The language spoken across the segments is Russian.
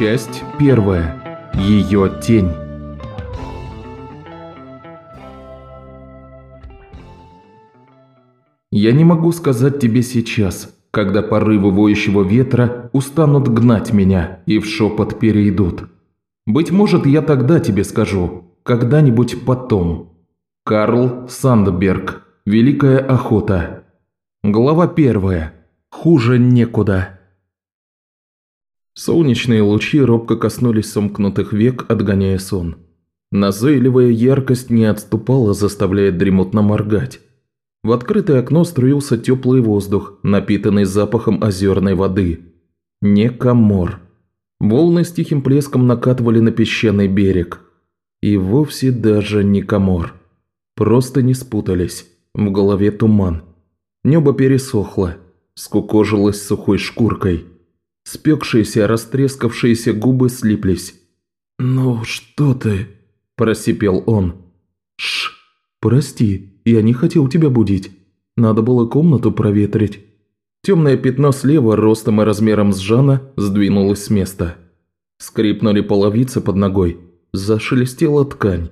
Часть первая. Ее тень. Я не могу сказать тебе сейчас, когда порывы воющего ветра устанут гнать меня и в шепот перейдут. Быть может, я тогда тебе скажу, когда-нибудь потом. Карл Сандберг. Великая охота. Глава первая. Хуже некуда. Солнечные лучи робко коснулись сомкнутых век, отгоняя сон. Назойливая яркость не отступала, заставляя дремотно моргать. В открытое окно струился теплый воздух, напитанный запахом озерной воды. Не комор. Волны с тихим плеском накатывали на песчаный берег. И вовсе даже не комор. Просто не спутались. В голове туман. Небо пересохло, скукожилось сухой шкуркой. Спекшиеся, растрескавшиеся губы слиплись. «Ну что ты?» – просипел он. «Ш, прости, я не хотел тебя будить. Надо было комнату проветрить». Темное пятно слева, ростом и размером с Жана, сдвинулось с места. Скрипнули половицы под ногой. Зашелестела ткань.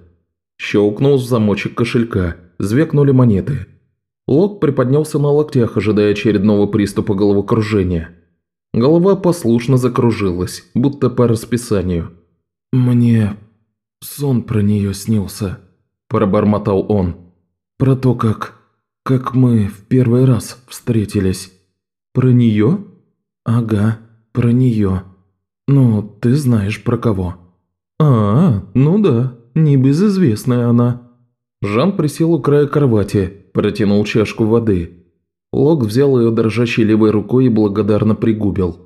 Щелкнул замочек кошелька. Звякнули монеты. Лок приподнялся на локтях, ожидая очередного приступа головокружения. Голова послушно закружилась, будто по расписанию. «Мне сон про нее снился», – пробормотал он. «Про то, как... как мы в первый раз встретились». «Про нее?» «Ага, про нее. Ну, ты знаешь про кого». «А, ну да, небезызвестная она». Жан присел у края кровати, протянул чашку воды. Лок взял ее дрожащей левой рукой и благодарно пригубил.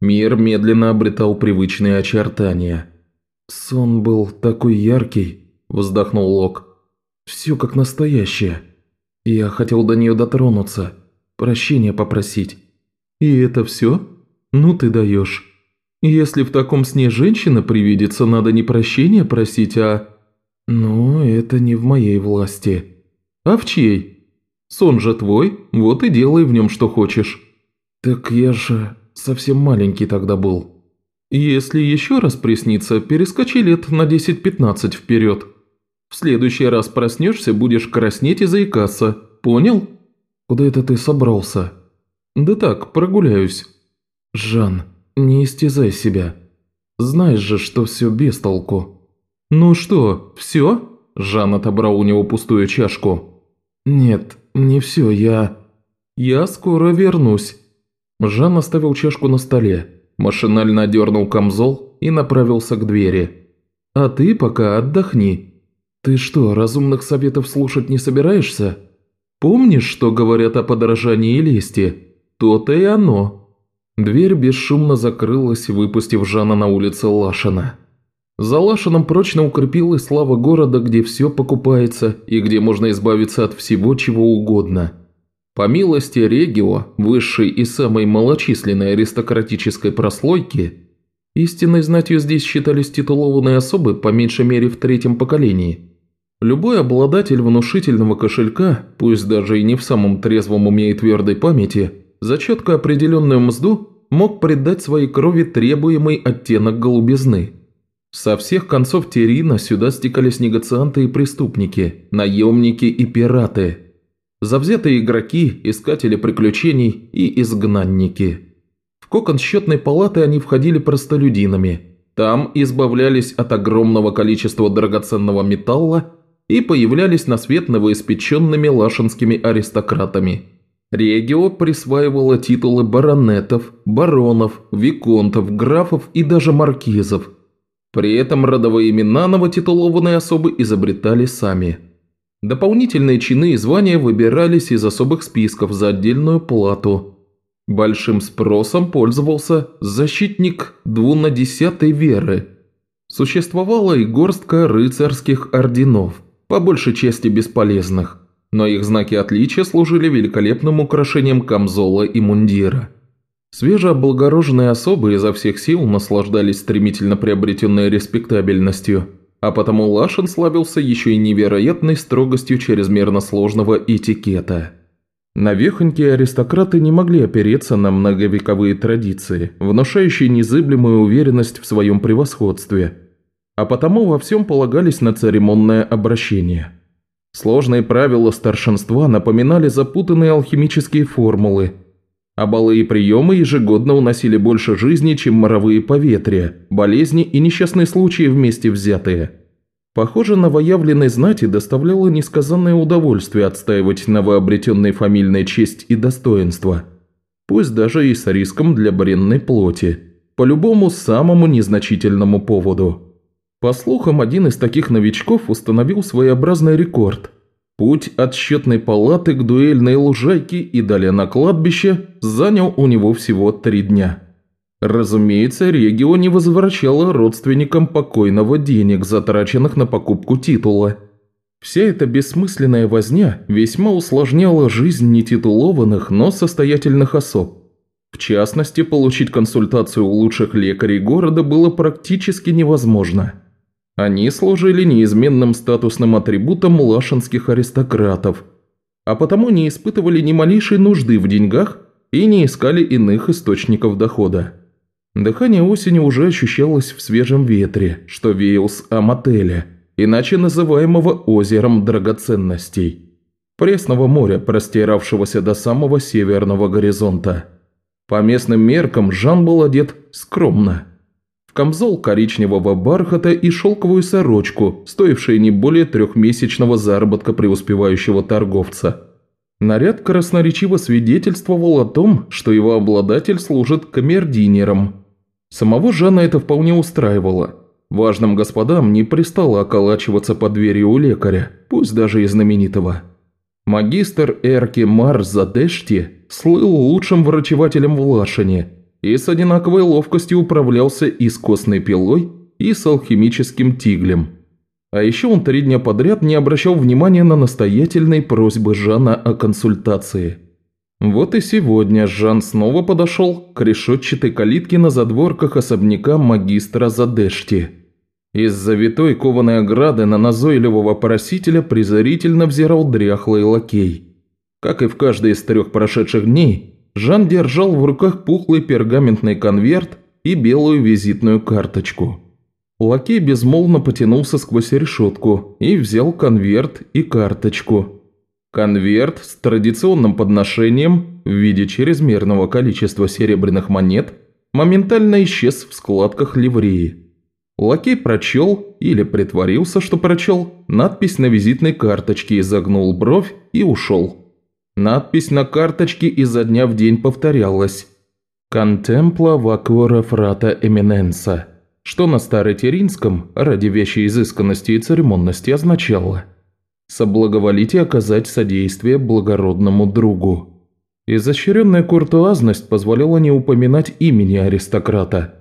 Мир медленно обретал привычные очертания. «Сон был такой яркий», – вздохнул Лок. «Все как настоящее. Я хотел до нее дотронуться, прощения попросить. И это все? Ну ты даешь. Если в таком сне женщина привидится, надо не прощения просить, а... Ну, это не в моей власти. А в чьей?» Сон же твой, вот и делай в нем что хочешь». «Так я же совсем маленький тогда был». «Если еще раз приснится, перескочи лет на 10-15 вперед. В следующий раз проснешься, будешь краснеть и заикаться. Понял?» «Куда это ты собрался?» «Да так, прогуляюсь». «Жан, не истязай себя. Знаешь же, что все без толку». «Ну что, все?» Жан отобрал у него пустую чашку. «Нет, «Не все, я...» «Я скоро вернусь». Жан оставил чашку на столе, машинально одернул камзол и направился к двери. «А ты пока отдохни. Ты что, разумных советов слушать не собираешься? Помнишь, что говорят о подорожании лести? То-то и оно». Дверь бесшумно закрылась, выпустив Жана на улице Лашина. За Лашином прочно укрепилась слава города, где все покупается и где можно избавиться от всего, чего угодно. По милости Регио, высшей и самой малочисленной аристократической прослойки, истинной знатью здесь считались титулованные особы по меньшей мере в третьем поколении. Любой обладатель внушительного кошелька, пусть даже и не в самом трезвом уме и твердой памяти, за четко определенную мзду мог придать своей крови требуемый оттенок голубизны – со всех концов Терина сюда стекались негацианты и преступники, наемники и пираты, завзятые игроки, искатели приключений и изгнанники. В кокон счетной палаты они входили простолюдинами. Там избавлялись от огромного количества драгоценного металла и появлялись на свет новоиспеченными лашинскими аристократами. Регио присваивала титулы баронетов, баронов, виконтов, графов и даже маркизов – при этом родовые имена новотитулованные особы изобретали сами. Дополнительные чины и звания выбирались из особых списков за отдельную плату. Большим спросом пользовался защитник двунадесятой веры. Существовала и горстка рыцарских орденов, по большей части бесполезных, но их знаки отличия служили великолепным украшением камзола и мундира. Свежеоблагороженные особы изо всех сил наслаждались стремительно приобретенной респектабельностью, а потому Лашин славился еще и невероятной строгостью чрезмерно сложного этикета. Навехонькие аристократы не могли опереться на многовековые традиции, внушающие незыблемую уверенность в своем превосходстве, а потому во всем полагались на церемонное обращение. Сложные правила старшинства напоминали запутанные алхимические формулы, а балы и приемы ежегодно уносили больше жизни, чем моровые поветрия, болезни и несчастные случаи вместе взятые. Похоже, новоявленной знати доставляло несказанное удовольствие отстаивать новообретенные фамильная честь и достоинство, пусть даже и с риском для бренной плоти, по любому самому незначительному поводу. По слухам, один из таких новичков установил своеобразный рекорд. Путь от счетной палаты к дуэльной лужайке и далее на кладбище занял у него всего три дня. Разумеется, Регио не возвращала родственникам покойного денег, затраченных на покупку титула. Вся эта бессмысленная возня весьма усложняла жизнь нетитулованных, но состоятельных особ. В частности, получить консультацию у лучших лекарей города было практически невозможно. Они служили неизменным статусным атрибутом лашинских аристократов, а потому не испытывали ни малейшей нужды в деньгах и не искали иных источников дохода. Дыхание осени уже ощущалось в свежем ветре, что веял с Амателя, иначе называемого озером драгоценностей. Пресного моря, простиравшегося до самого северного горизонта. По местным меркам Жан был одет скромно – в камзол коричневого бархата и шелковую сорочку, стоившие не более трехмесячного заработка преуспевающего торговца. Наряд красноречиво свидетельствовал о том, что его обладатель служит камердинером. Самого Жана это вполне устраивало. Важным господам не пристало околачиваться под дверью у лекаря, пусть даже и знаменитого. Магистр Эрки Мар Задешти слыл лучшим врачевателем в Лашине – и с одинаковой ловкостью управлялся и с костной пилой, и с алхимическим тиглем. А еще он три дня подряд не обращал внимания на настоятельные просьбы Жана о консультации. Вот и сегодня Жан снова подошел к решетчатой калитке на задворках особняка магистра Задешти. Из-за витой кованой ограды на назойливого просителя презрительно взирал дряхлый лакей. Как и в каждый из трех прошедших дней, Жан держал в руках пухлый пергаментный конверт и белую визитную карточку. Лакей безмолвно потянулся сквозь решетку и взял конверт и карточку. Конверт с традиционным подношением в виде чрезмерного количества серебряных монет моментально исчез в складках ливреи. Лакей прочел, или притворился, что прочел, надпись на визитной карточке, изогнул бровь и ушел. Надпись на карточке изо дня в день повторялась. «Contempla vacora frata eminenza», что на старотеринском, ради вещей изысканности и церемонности, означало. «соблаговолите оказать содействие благородному другу». Изощренная куртуазность позволяла не упоминать имени аристократа,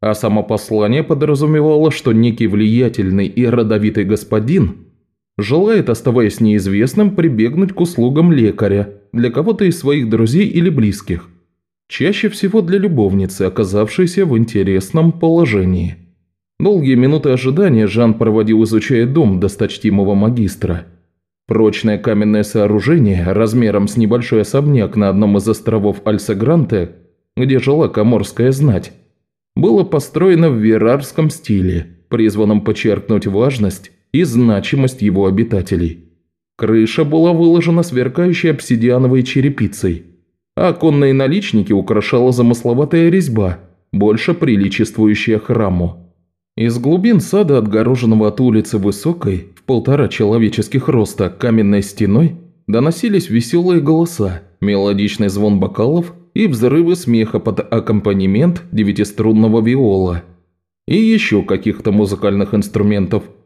а само послание подразумевало, что некий влиятельный и родовитый господин – Желает, оставаясь неизвестным, прибегнуть к услугам лекаря для кого-то из своих друзей или близких. Чаще всего для любовницы, оказавшейся в интересном положении. Долгие минуты ожидания Жан проводил, изучая дом досточтимого магистра. Прочное каменное сооружение, размером с небольшой особняк на одном из островов Альсагранте, где жила коморская знать, было построено в верарском стиле, призванном подчеркнуть важность и значимость его обитателей. Крыша была выложена сверкающей обсидиановой черепицей, а оконные наличники украшала замысловатая резьба, больше приличествующая храму. Из глубин сада, отгороженного от улицы высокой, в полтора человеческих роста, каменной стеной, доносились веселые голоса, мелодичный звон бокалов и взрывы смеха под аккомпанемент девятиструнного виола и еще каких-то музыкальных инструментов –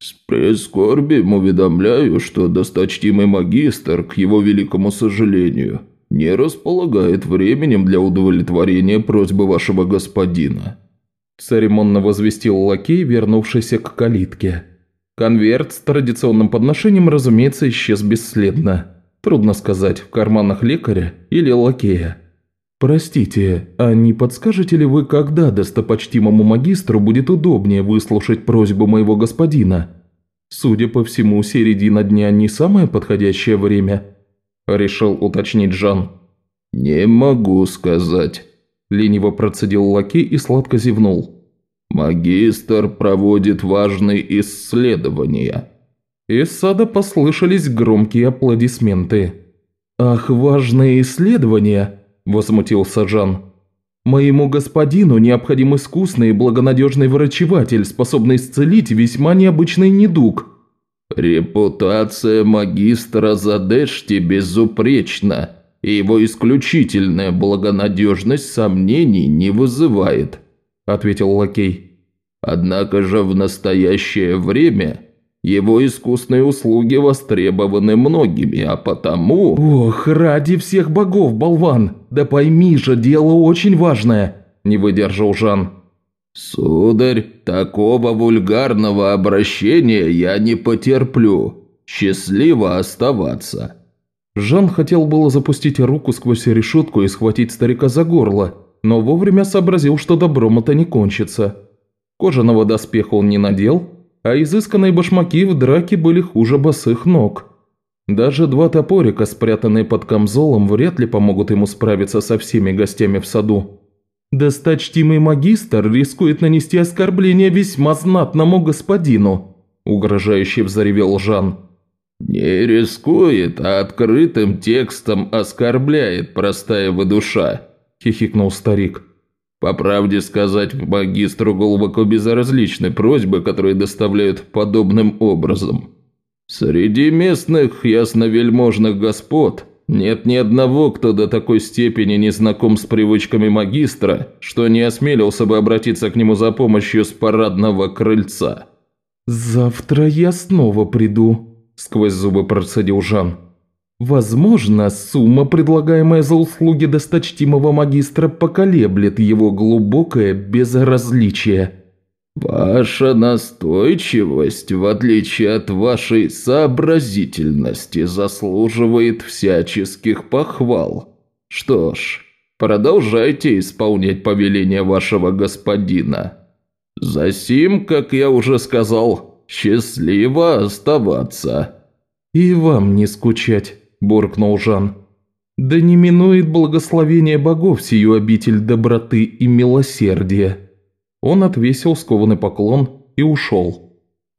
«С прискорбием уведомляю, что досточтимый магистр, к его великому сожалению, не располагает временем для удовлетворения просьбы вашего господина», церемонно возвестил лакей, вернувшийся к калитке. Конверт с традиционным подношением, разумеется, исчез бесследно. Трудно сказать, в карманах лекаря или лакея. «Простите, а не подскажете ли вы, когда достопочтимому магистру будет удобнее выслушать просьбу моего господина? Судя по всему, середина дня не самое подходящее время». – решил уточнить Жан. «Не могу сказать», – лениво процедил лакей и сладко зевнул. «Магистр проводит важные исследования». Из сада послышались громкие аплодисменты. «Ах, важные исследования!» – возмутился Жан. «Моему господину необходим искусный и благонадежный врачеватель, способный исцелить весьма необычный недуг». «Репутация магистра Задешти безупречна, и его исключительная благонадежность сомнений не вызывает», – ответил лакей. «Однако же в настоящее время его искусные услуги востребованы многими, а потому...» «Ох, ради всех богов, болван! Да пойми же, дело очень важное!» – не выдержал Жан. «Сударь, такого вульгарного обращения я не потерплю. Счастливо оставаться». Жан хотел было запустить руку сквозь решетку и схватить старика за горло, но вовремя сообразил, что добром это не кончится. Кожаного доспеха он не надел, а изысканные башмаки в драке были хуже босых ног. Даже два топорика, спрятанные под камзолом, вряд ли помогут ему справиться со всеми гостями в саду. «Досточтимый магистр рискует нанести оскорбление весьма знатному господину», – угрожающе взоревел Жан. «Не рискует, а открытым текстом оскорбляет простая вы душа», – хихикнул старик. «По правде сказать, магистру глубоко безразличны просьбы, которые доставляют подобным образом. Среди местных ясновельможных господ нет ни одного, кто до такой степени не знаком с привычками магистра, что не осмелился бы обратиться к нему за помощью с парадного крыльца. «Завтра я снова приду», – сквозь зубы процедил Жан. «Возможно, сумма, предлагаемая за услуги досточтимого магистра, поколеблет его глубокое безразличие». «Ваша настойчивость, в отличие от вашей сообразительности, заслуживает всяческих похвал. Что ж, продолжайте исполнять повеление вашего господина. Засим, как я уже сказал, счастливо оставаться». «И вам не скучать», – буркнул Жан. «Да не минует благословение богов сию обитель доброты и милосердия». Он отвесил скованный поклон и ушел.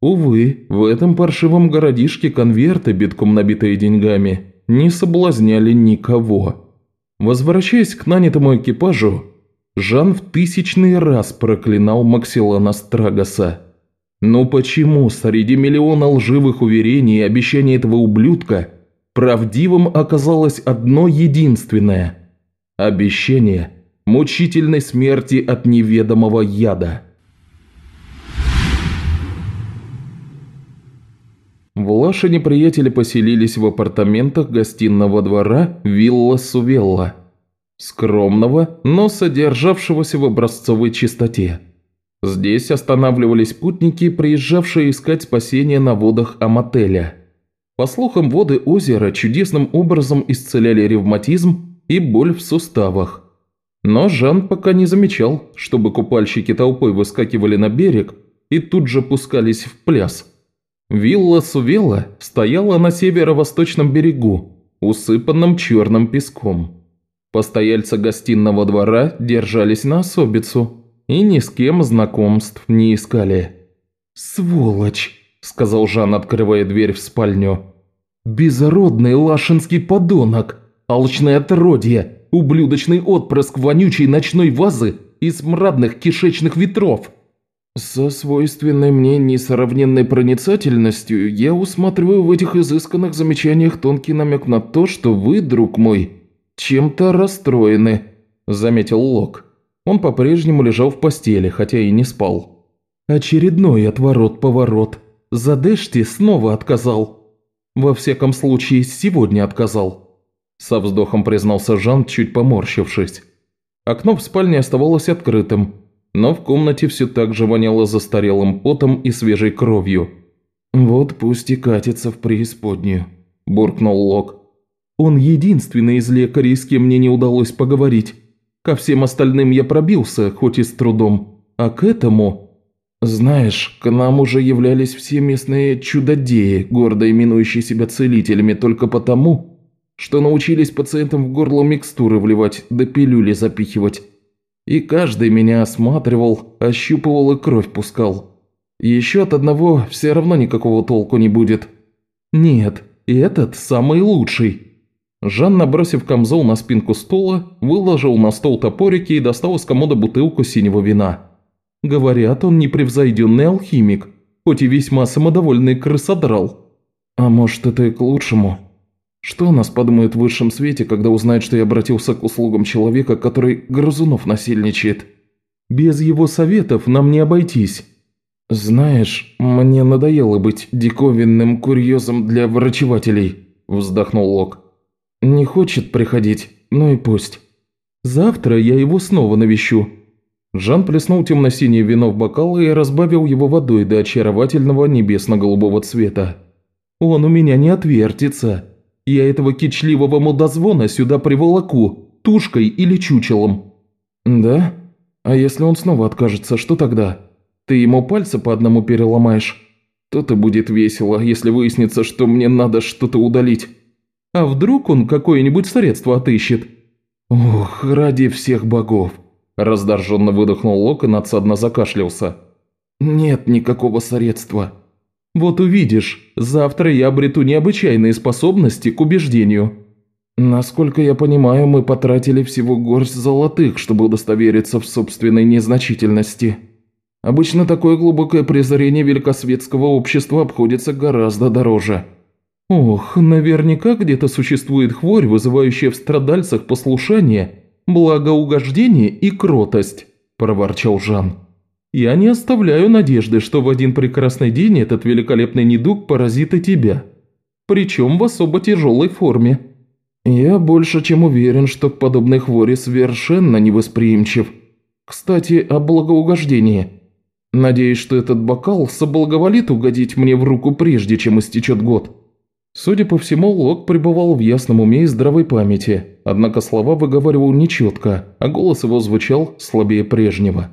Увы, в этом паршивом городишке конверты, битком набитые деньгами, не соблазняли никого. Возвращаясь к нанятому экипажу, Жан в тысячный раз проклинал Максилана Страгоса. Но почему среди миллиона лживых уверений и обещаний этого ублюдка правдивым оказалось одно единственное – обещание – мучительной смерти от неведомого яда. В Лашине приятели поселились в апартаментах гостиного двора Вилла Сувелла, скромного, но содержавшегося в образцовой чистоте. Здесь останавливались путники, приезжавшие искать спасения на водах Амателя. По слухам, воды озера чудесным образом исцеляли ревматизм и боль в суставах – но Жан пока не замечал, чтобы купальщики толпой выскакивали на берег и тут же пускались в пляс. Вилла Сувела стояла на северо-восточном берегу, усыпанном черным песком. Постояльцы гостиного двора держались на особицу и ни с кем знакомств не искали. «Сволочь!» – сказал Жан, открывая дверь в спальню. «Безродный лашинский подонок! Алчное отродье!» ублюдочный отпрыск вонючей ночной вазы и смрадных кишечных ветров. Со свойственной мне несравненной проницательностью я усматриваю в этих изысканных замечаниях тонкий намек на то, что вы, друг мой, чем-то расстроены», – заметил Лок. Он по-прежнему лежал в постели, хотя и не спал. «Очередной отворот-поворот. Задешти снова отказал. Во всяком случае, сегодня отказал». Со вздохом признался Жан, чуть поморщившись. Окно в спальне оставалось открытым, но в комнате все так же воняло застарелым потом и свежей кровью. «Вот пусть и катится в преисподнюю», – буркнул Лок. «Он единственный из лекарей, с кем мне не удалось поговорить. Ко всем остальным я пробился, хоть и с трудом, а к этому...» «Знаешь, к нам уже являлись все местные чудодеи, гордо именующие себя целителями только потому, что научились пациентам в горло микстуры вливать, да пилюли запихивать. И каждый меня осматривал, ощупывал и кровь пускал. Еще от одного все равно никакого толку не будет. Нет, этот самый лучший. Жан, набросив камзол на спинку стула, выложил на стол топорики и достал из комода бутылку синего вина. Говорят, он непревзойденный алхимик, хоть и весьма самодовольный крысодрал. А может, это и к лучшему. Что нас подумают в высшем свете, когда узнают, что я обратился к услугам человека, который грызунов насильничает? Без его советов нам не обойтись. Знаешь, мне надоело быть диковинным курьезом для врачевателей, вздохнул Лок. Не хочет приходить, ну и пусть. Завтра я его снова навещу». Жан плеснул темно-синее вино в бокал и разбавил его водой до очаровательного небесно-голубого цвета. «Он у меня не отвертится. Я этого кичливого мудозвона сюда приволоку, тушкой или чучелом». «Да? А если он снова откажется, что тогда? Ты ему пальцы по одному переломаешь? То-то будет весело, если выяснится, что мне надо что-то удалить». А вдруг он какое-нибудь средство отыщет? Ох, ради всех богов. Раздраженно выдохнул Лок и надсадно закашлялся. Нет никакого средства. Вот увидишь, завтра я обрету необычайные способности к убеждению. Насколько я понимаю, мы потратили всего горсть золотых, чтобы удостовериться в собственной незначительности. Обычно такое глубокое презрение великосветского общества обходится гораздо дороже. Ох, наверняка где-то существует хворь, вызывающая в страдальцах послушание, благоугождение и кротость, проворчал Жан. Я не оставляю надежды, что в один прекрасный день этот великолепный недуг поразит и тебя. Причем в особо тяжелой форме. Я больше чем уверен, что к подобной хвори совершенно невосприимчив. Кстати, о благоугождении. Надеюсь, что этот бокал соблаговолит угодить мне в руку прежде, чем истечет год. Судя по всему, Лок пребывал в ясном уме и здравой памяти, однако слова выговаривал нечетко, а голос его звучал слабее прежнего.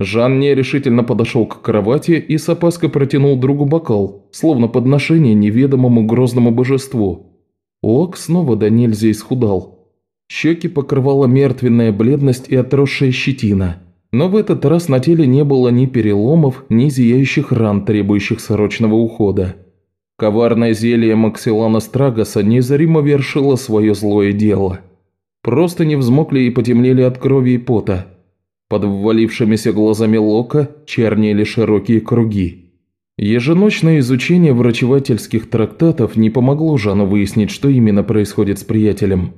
Жан нерешительно подошел к кровати и с опаской протянул другу бокал, словно подношение неведомому грозному божеству. Лок снова до нельзя исхудал. Щеки покрывала мертвенная бледность и отросшая щетина, но в этот раз на теле не было ни переломов, ни зияющих ран, требующих срочного ухода. Коварное зелье Максилана Страгоса незримо вершило свое злое дело. Просто не взмокли и потемнели от крови и пота. Под ввалившимися глазами Лока чернели широкие круги. Еженочное изучение врачевательских трактатов не помогло Жану выяснить, что именно происходит с приятелем.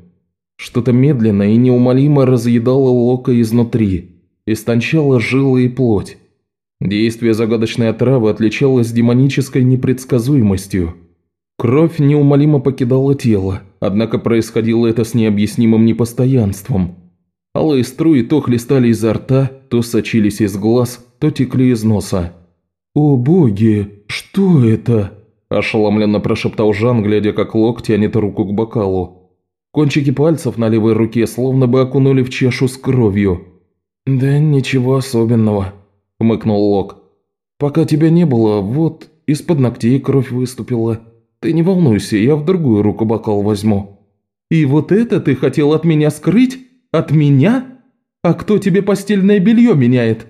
Что-то медленно и неумолимо разъедало Лока изнутри, истончало жилы и плоть. Действие загадочной отравы отличалось демонической непредсказуемостью. Кровь неумолимо покидала тело, однако происходило это с необъяснимым непостоянством. Алые струи то хлестали изо рта, то сочились из глаз, то текли из носа. «О боги, что это?» – ошеломленно прошептал Жан, глядя, как Лок тянет руку к бокалу. Кончики пальцев на левой руке словно бы окунули в чашу с кровью. «Да ничего особенного», – хмыкнул Лок. «Пока тебя не было, вот, из-под ногтей кровь выступила. Ты не волнуйся, я в другую руку бокал возьму». «И вот это ты хотел от меня скрыть? От меня? А кто тебе постельное белье меняет?»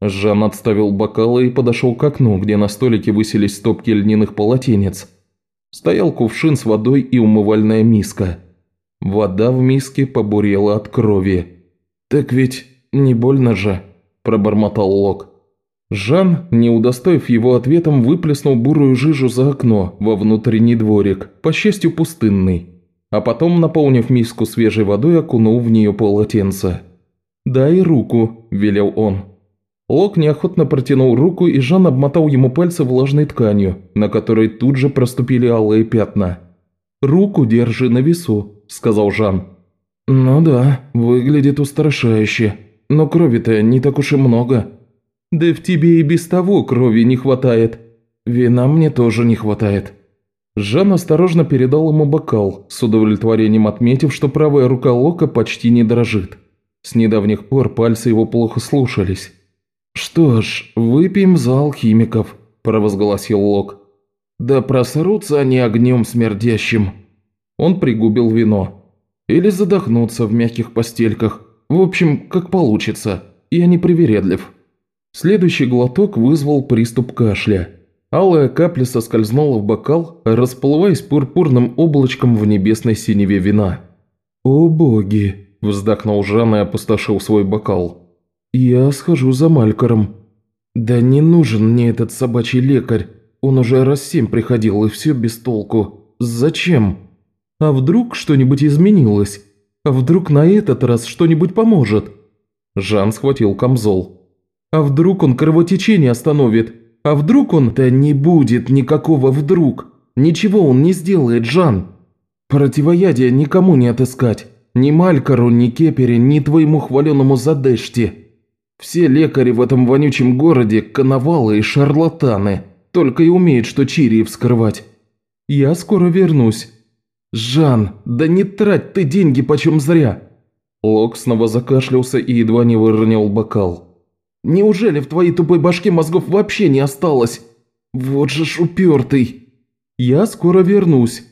Жан отставил бокалы и подошел к окну, где на столике высились стопки льняных полотенец. Стоял кувшин с водой и умывальная миска. Вода в миске побурела от крови. «Так ведь не больно же?» Пробормотал Лок. Жан, не удостоив его ответом, выплеснул бурую жижу за окно, во внутренний дворик, по счастью пустынный, а потом, наполнив миску свежей водой, окунул в нее полотенце. «Дай руку», – велел он. Лок неохотно протянул руку, и Жан обмотал ему пальцы влажной тканью, на которой тут же проступили алые пятна. «Руку держи на весу», – сказал Жан. «Ну да, выглядит устрашающе», но крови-то не так уж и много. Да в тебе и без того крови не хватает. Вина мне тоже не хватает». Жан осторожно передал ему бокал, с удовлетворением отметив, что правая рука Лока почти не дрожит. С недавних пор пальцы его плохо слушались. «Что ж, выпьем за алхимиков», – провозгласил Лок. «Да просрутся они огнем смердящим». Он пригубил вино. Или задохнуться в мягких постельках. В общем, как получится. Я не привередлив. Следующий глоток вызвал приступ кашля. Алая капля соскользнула в бокал, расплываясь пурпурным облачком в небесной синеве вина. «О боги!» – вздохнул Жан и опустошил свой бокал. «Я схожу за Малькором». «Да не нужен мне этот собачий лекарь. Он уже раз семь приходил, и все без толку. Зачем? А вдруг что-нибудь изменилось? А вдруг на этот раз что-нибудь поможет?» Жан схватил камзол. «А вдруг он кровотечение остановит? А вдруг он...» «Да не будет никакого вдруг! Ничего он не сделает, Жан! Противоядия никому не отыскать. Ни Малькару, ни Кепере, ни твоему хваленому Задеште. Все лекари в этом вонючем городе – коновалы и шарлатаны, только и умеют, что чирии вскрывать. Я скоро вернусь. Жан, да не трать ты деньги почем зря. Лок снова закашлялся и едва не выронил бокал. Неужели в твоей тупой башке мозгов вообще не осталось? Вот же ж упертый. Я скоро вернусь.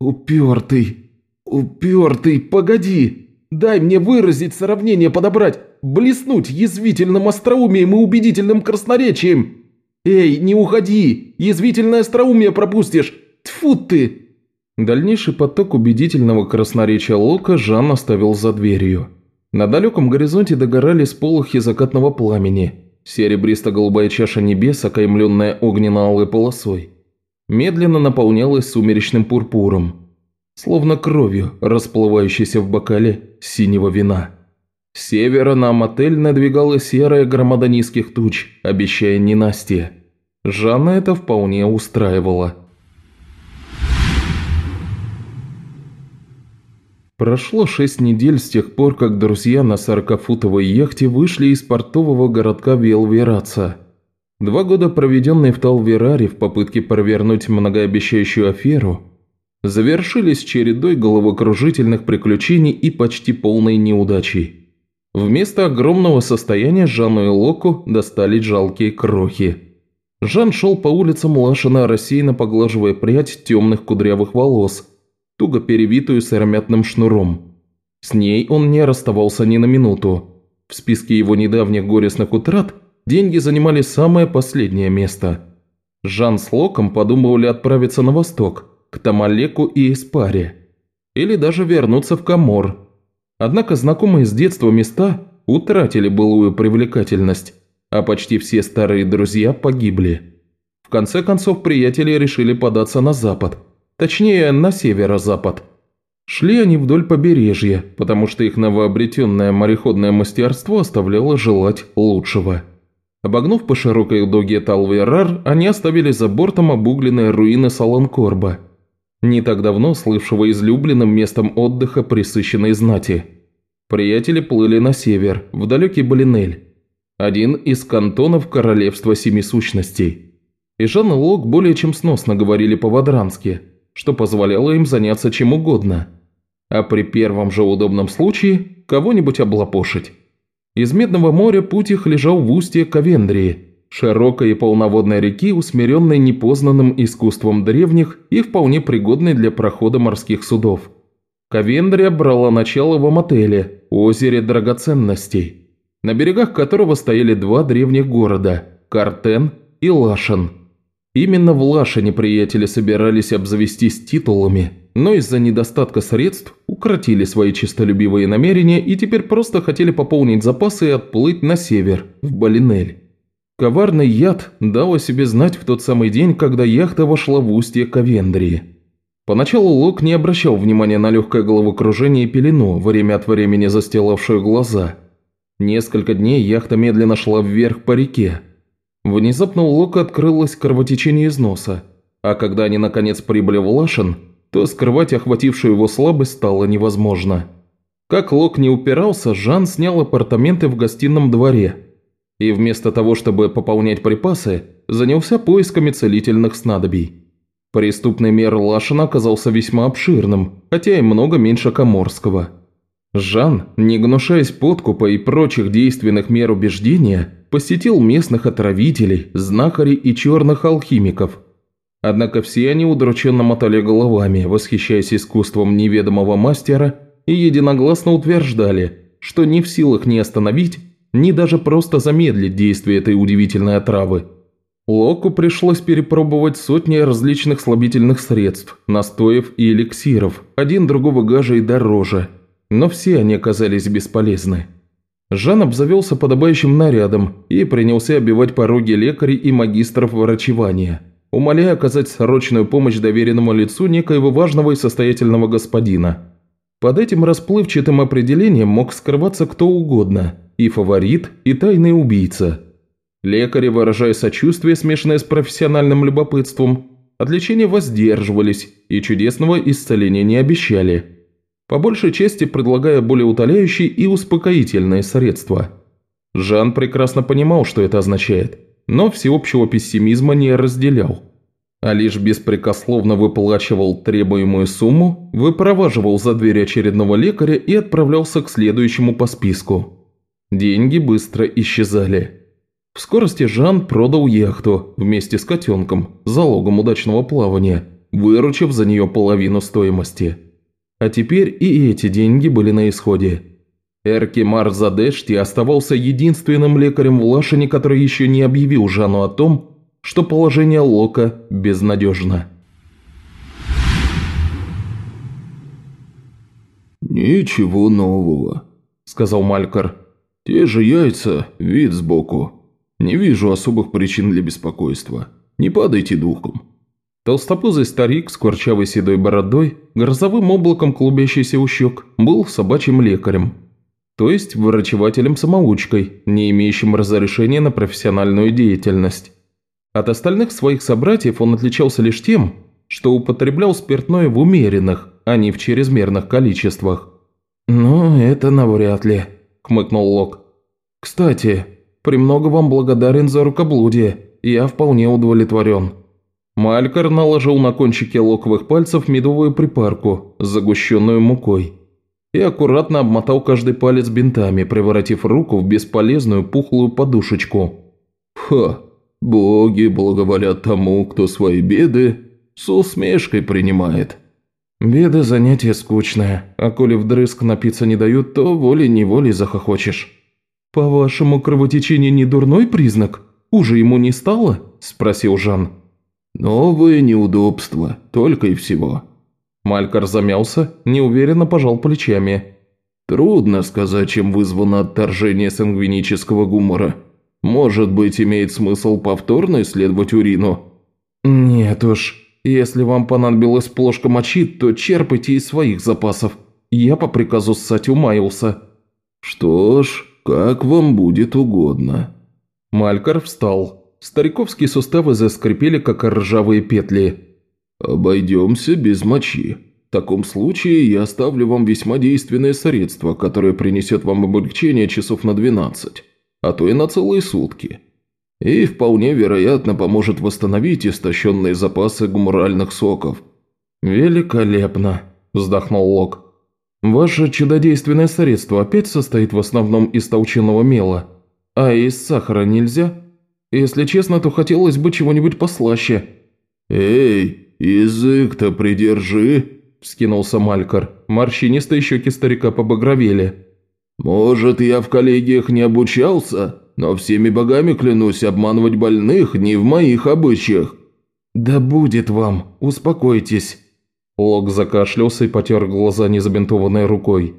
Упертый. Упертый, погоди. Дай мне выразить сравнение, подобрать, блеснуть язвительным остроумием и убедительным красноречием. Эй, не уходи, язвительное остроумие пропустишь. Тьфу ты!» Дальнейший поток убедительного красноречия Лока Жан оставил за дверью. На далеком горизонте догорали сполохи закатного пламени. Серебристо-голубая чаша небес, окаймленная огненно-алой полосой, медленно наполнялась сумеречным пурпуром словно кровью, расплывающейся в бокале синего вина. С севера на мотель надвигала серая громада низких туч, обещая ненастье. Жанна это вполне устраивала. Прошло шесть недель с тех пор, как друзья на сорокафутовой яхте вышли из портового городка Велвераца. Два года, проведенные в Талвераре в попытке провернуть многообещающую аферу, завершились чередой головокружительных приключений и почти полной неудачей. Вместо огромного состояния Жанну и Локу достались жалкие крохи. Жан шел по улицам Лашина, рассеянно поглаживая прядь темных кудрявых волос, туго перевитую сыромятным шнуром. С ней он не расставался ни на минуту. В списке его недавних горестных утрат деньги занимали самое последнее место. Жан с Локом подумывали отправиться на восток – к Тамалеку и Испаре, или даже вернуться в Камор. Однако знакомые с детства места утратили былую привлекательность, а почти все старые друзья погибли. В конце концов, приятели решили податься на запад, точнее, на северо-запад. Шли они вдоль побережья, потому что их новообретенное мореходное мастерство оставляло желать лучшего. Обогнув по широкой дуге Талверар, они оставили за бортом обугленные руины Саланкорба – не так давно слывшего излюбленным местом отдыха присыщенной знати. Приятели плыли на север, в далекий Балинель, один из кантонов Королевства Семи Сущностей. И Жан и Лок более чем сносно говорили по-вадрански, что позволяло им заняться чем угодно, а при первом же удобном случае кого-нибудь облапошить. Из Медного моря путь их лежал в устье Ковендрии – широкой и полноводной реки, усмиренной непознанным искусством древних и вполне пригодной для прохода морских судов. Ковендрия брала начало в Амотеле, озере драгоценностей, на берегах которого стояли два древних города – Картен и Лашен. Именно в Лашине приятели собирались обзавестись титулами, но из-за недостатка средств укротили свои честолюбивые намерения и теперь просто хотели пополнить запасы и отплыть на север, в Балинель. Коварный яд дал о себе знать в тот самый день, когда яхта вошла в устье Ковендрии. Поначалу Лок не обращал внимания на легкое головокружение и пелену, время от времени застилавшую глаза. Несколько дней яхта медленно шла вверх по реке. Внезапно у Лока открылось кровотечение из носа, а когда они наконец прибыли в Лашин, то скрывать охватившую его слабость стало невозможно. Как Лок не упирался, Жан снял апартаменты в гостином дворе – и вместо того, чтобы пополнять припасы, занялся поисками целительных снадобий. Преступный мир Лашина оказался весьма обширным, хотя и много меньше Коморского. Жан, не гнушаясь подкупа и прочих действенных мер убеждения, посетил местных отравителей, знахарей и черных алхимиков. Однако все они удрученно мотали головами, восхищаясь искусством неведомого мастера и единогласно утверждали, что не в силах ни остановить, ни даже просто замедлить действие этой удивительной отравы. Локу пришлось перепробовать сотни различных слабительных средств, настоев и эликсиров, один другого гаже и дороже, но все они оказались бесполезны. Жан обзавелся подобающим нарядом и принялся обивать пороги лекарей и магистров врачевания, умоляя оказать срочную помощь доверенному лицу некоего важного и состоятельного господина. Под этим расплывчатым определением мог скрываться кто угодно – и фаворит, и тайный убийца. Лекари, выражая сочувствие, смешанное с профессиональным любопытством, от лечения воздерживались и чудесного исцеления не обещали – по большей части предлагая более утоляющие и успокоительные средства. Жан прекрасно понимал, что это означает, но всеобщего пессимизма не разделял, а лишь беспрекословно выплачивал требуемую сумму, выпроваживал за дверь очередного лекаря и отправлялся к следующему по списку. Деньги быстро исчезали. В скорости Жан продал яхту вместе с котенком, залогом удачного плавания, выручив за нее половину стоимости. А теперь и эти деньги были на исходе. Эркимар Задешти оставался единственным лекарем в Лашине, который еще не объявил Жану о том, что положение Лока безнадежно. «Ничего нового», – сказал Малькар. «Те же яйца, вид сбоку. Не вижу особых причин для беспокойства. Не падайте духом. Толстопузый старик с курчавой седой бородой, грозовым облаком клубящийся у щек, был собачьим лекарем, то есть врачевателем-самоучкой, не имеющим разрешения на профессиональную деятельность. От остальных своих собратьев он отличался лишь тем, что употреблял спиртное в умеренных, а не в чрезмерных количествах. «Ну, это навряд ли», – хмыкнул Лок. «Кстати, премного вам благодарен за рукоблудие, я вполне удовлетворен». Малькар наложил на кончики локовых пальцев медовую припарку, загущенную мукой, и аккуратно обмотал каждый палец бинтами, превратив руку в бесполезную пухлую подушечку. «Ха! Боги благоволят тому, кто свои беды с усмешкой принимает». «Беды – занятие скучное, а коли вдрызг напиться не дают, то волей-неволей захохочешь». «По-вашему, кровотечение не дурной признак? Уже ему не стало?» – спросил Жан. «Новые неудобства, только и всего». Малькар замялся, неуверенно пожал плечами. «Трудно сказать, чем вызвано отторжение сангвинического гумора. Может быть, имеет смысл повторно исследовать урину?» «Нет уж. Если вам понадобилась плошка мочи, то черпайте из своих запасов. Я по приказу ссать умаился». «Что ж, как вам будет угодно». Малькар встал. Стариковские суставы заскрипели, как ржавые петли. «Обойдемся без мочи. В таком случае я оставлю вам весьма действенное средство, которое принесет вам облегчение часов на 12, а то и на целые сутки. И вполне вероятно поможет восстановить истощенные запасы гуморальных соков». «Великолепно», – вздохнул Лок. «Ваше чудодейственное средство опять состоит в основном из толченого мела, а из сахара нельзя?» Если честно, то хотелось бы чего-нибудь послаще». «Эй, язык-то придержи», – вскинулся Малькар. Морщинистые щеки старика побагровели. «Может, я в коллегиях не обучался, но всеми богами клянусь обманывать больных не в моих обычаях». «Да будет вам, успокойтесь». Лок закашлялся и потер глаза незабинтованной рукой.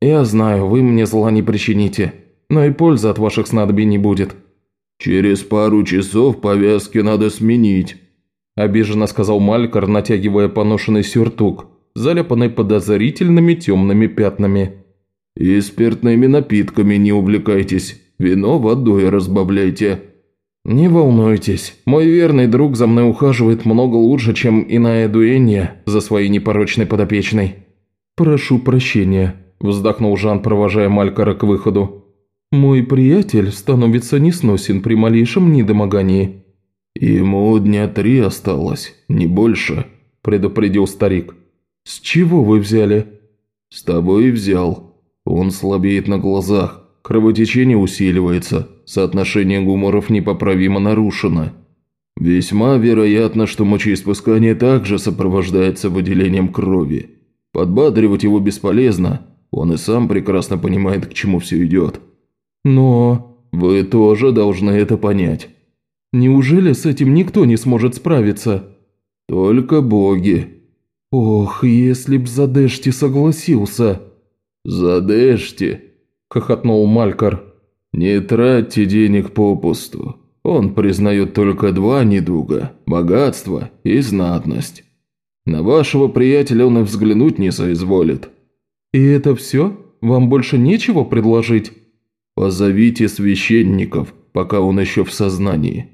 «Я знаю, вы мне зла не причините, но и пользы от ваших снадобий не будет. «Через пару часов повязки надо сменить», – обиженно сказал Малькар, натягивая поношенный сюртук, заляпанный подозрительными темными пятнами. «И спиртными напитками не увлекайтесь, вино водой разбавляйте». «Не волнуйтесь, мой верный друг за мной ухаживает много лучше, чем иная дуэнья за своей непорочной подопечной». «Прошу прощения», – вздохнул Жан, провожая Малькара к выходу. «Мой приятель становится несносен при малейшем недомогании». «Ему дня три осталось, не больше», – предупредил старик. «С чего вы взяли?» «С того и взял. Он слабеет на глазах, кровотечение усиливается, соотношение гуморов непоправимо нарушено». Весьма вероятно, что мочеиспускание также сопровождается выделением крови. Подбадривать его бесполезно, он и сам прекрасно понимает, к чему все идет. Но... Вы тоже должны это понять. Неужели с этим никто не сможет справиться? Только боги. Ох, если б Задешти согласился. Задешти, хохотнул Малькар. Не тратьте денег попусту. Он признает только два недуга – богатство и знатность. На вашего приятеля он и взглянуть не соизволит. И это все? Вам больше нечего предложить? Позовите священников, пока он еще в сознании.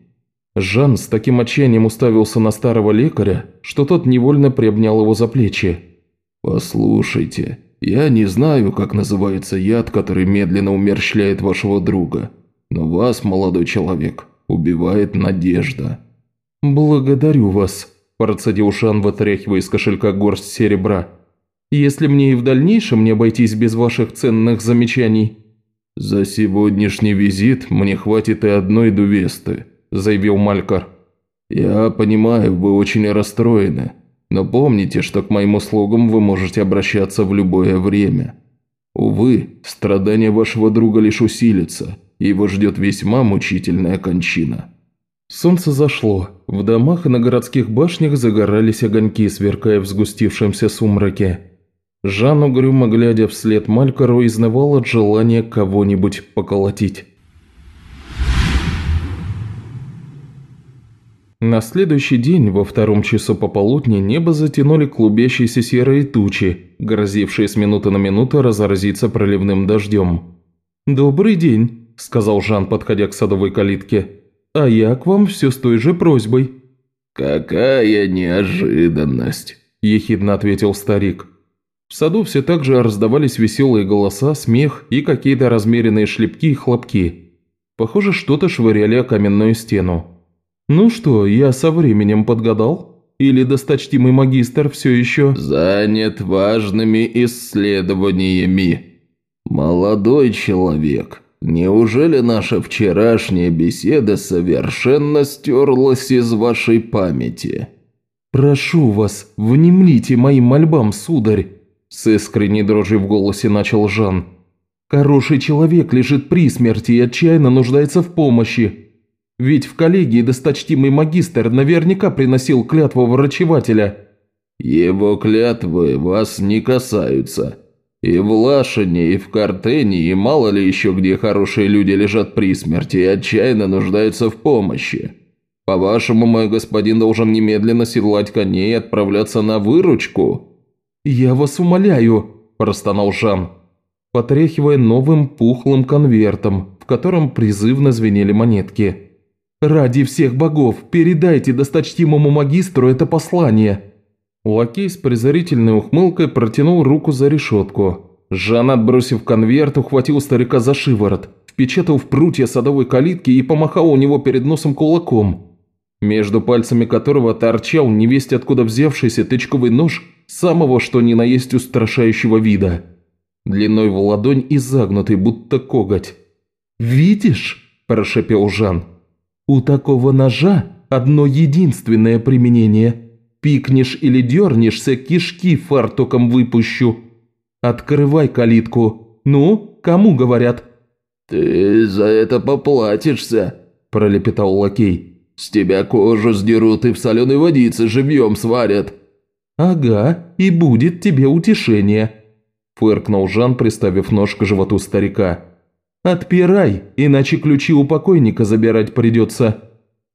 Жан с таким отчаянием уставился на старого лекаря, что тот невольно приобнял его за плечи. «Послушайте, я не знаю, как называется яд, который медленно умерщвляет вашего друга, но вас, молодой человек, убивает надежда». «Благодарю вас», – процедил Жан, вытряхивая из кошелька горсть серебра. «Если мне и в дальнейшем не обойтись без ваших ценных замечаний». «За сегодняшний визит мне хватит и одной дувесты», заявил Малькар. «Я понимаю, вы очень расстроены, но помните, что к моим услугам вы можете обращаться в любое время. Увы, страдания вашего друга лишь усилятся, и его ждет весьма мучительная кончина». Солнце зашло. В домах и на городских башнях загорались огоньки, сверкая в сгустившемся сумраке. Жан, угрюмо глядя вслед Малькару, изнывал от желания кого-нибудь поколотить. На следующий день, во втором часу пополудни, небо затянули клубящиеся серые тучи, грозившие с минуты на минуту разразиться проливным дождем. «Добрый день», – сказал Жан, подходя к садовой калитке. «А я к вам все с той же просьбой». «Какая неожиданность», – ехидно ответил старик. В саду все так же раздавались веселые голоса, смех и какие-то размеренные шлепки и хлопки. Похоже, что-то швыряли о каменную стену. «Ну что, я со временем подгадал? Или досточтимый магистр все еще...» «Занят важными исследованиями. Молодой человек, неужели наша вчерашняя беседа совершенно стерлась из вашей памяти?» «Прошу вас, внемлите моим мольбам, сударь!» С искренней дрожью в голосе начал Жан. «Хороший человек лежит при смерти и отчаянно нуждается в помощи. Ведь в коллегии досточтимый магистр наверняка приносил клятву врачевателя». «Его клятвы вас не касаются. И в Лашине, и в Картене, и мало ли еще где хорошие люди лежат при смерти и отчаянно нуждаются в помощи. По-вашему, мой господин должен немедленно седлать коней и отправляться на выручку?» «Я вас умоляю», – простонал Жан, потряхивая новым пухлым конвертом, в котором призывно звенели монетки. «Ради всех богов, передайте досточтимому магистру это послание!» Лакей с презрительной ухмылкой протянул руку за решетку. Жан, отбросив конверт, ухватил старика за шиворот, впечатал в прутья садовой калитки и помахал у него перед носом кулаком, между пальцами которого торчал невесть откуда взявшийся тычковый нож самого что ни на есть устрашающего вида, длиной в ладонь и загнутый, будто коготь. «Видишь?» – прошепел Жан. У такого ножа одно единственное применение. Пикнешь или дернешься, кишки фартуком выпущу. Открывай калитку. Ну, кому говорят?» «Ты за это поплатишься», – пролепетал лакей. «С тебя кожу сдерут и в соленой водице живьем сварят». «Ага, и будет тебе утешение», – фыркнул Жан, приставив нож к животу старика. «Отпирай, иначе ключи у покойника забирать придется».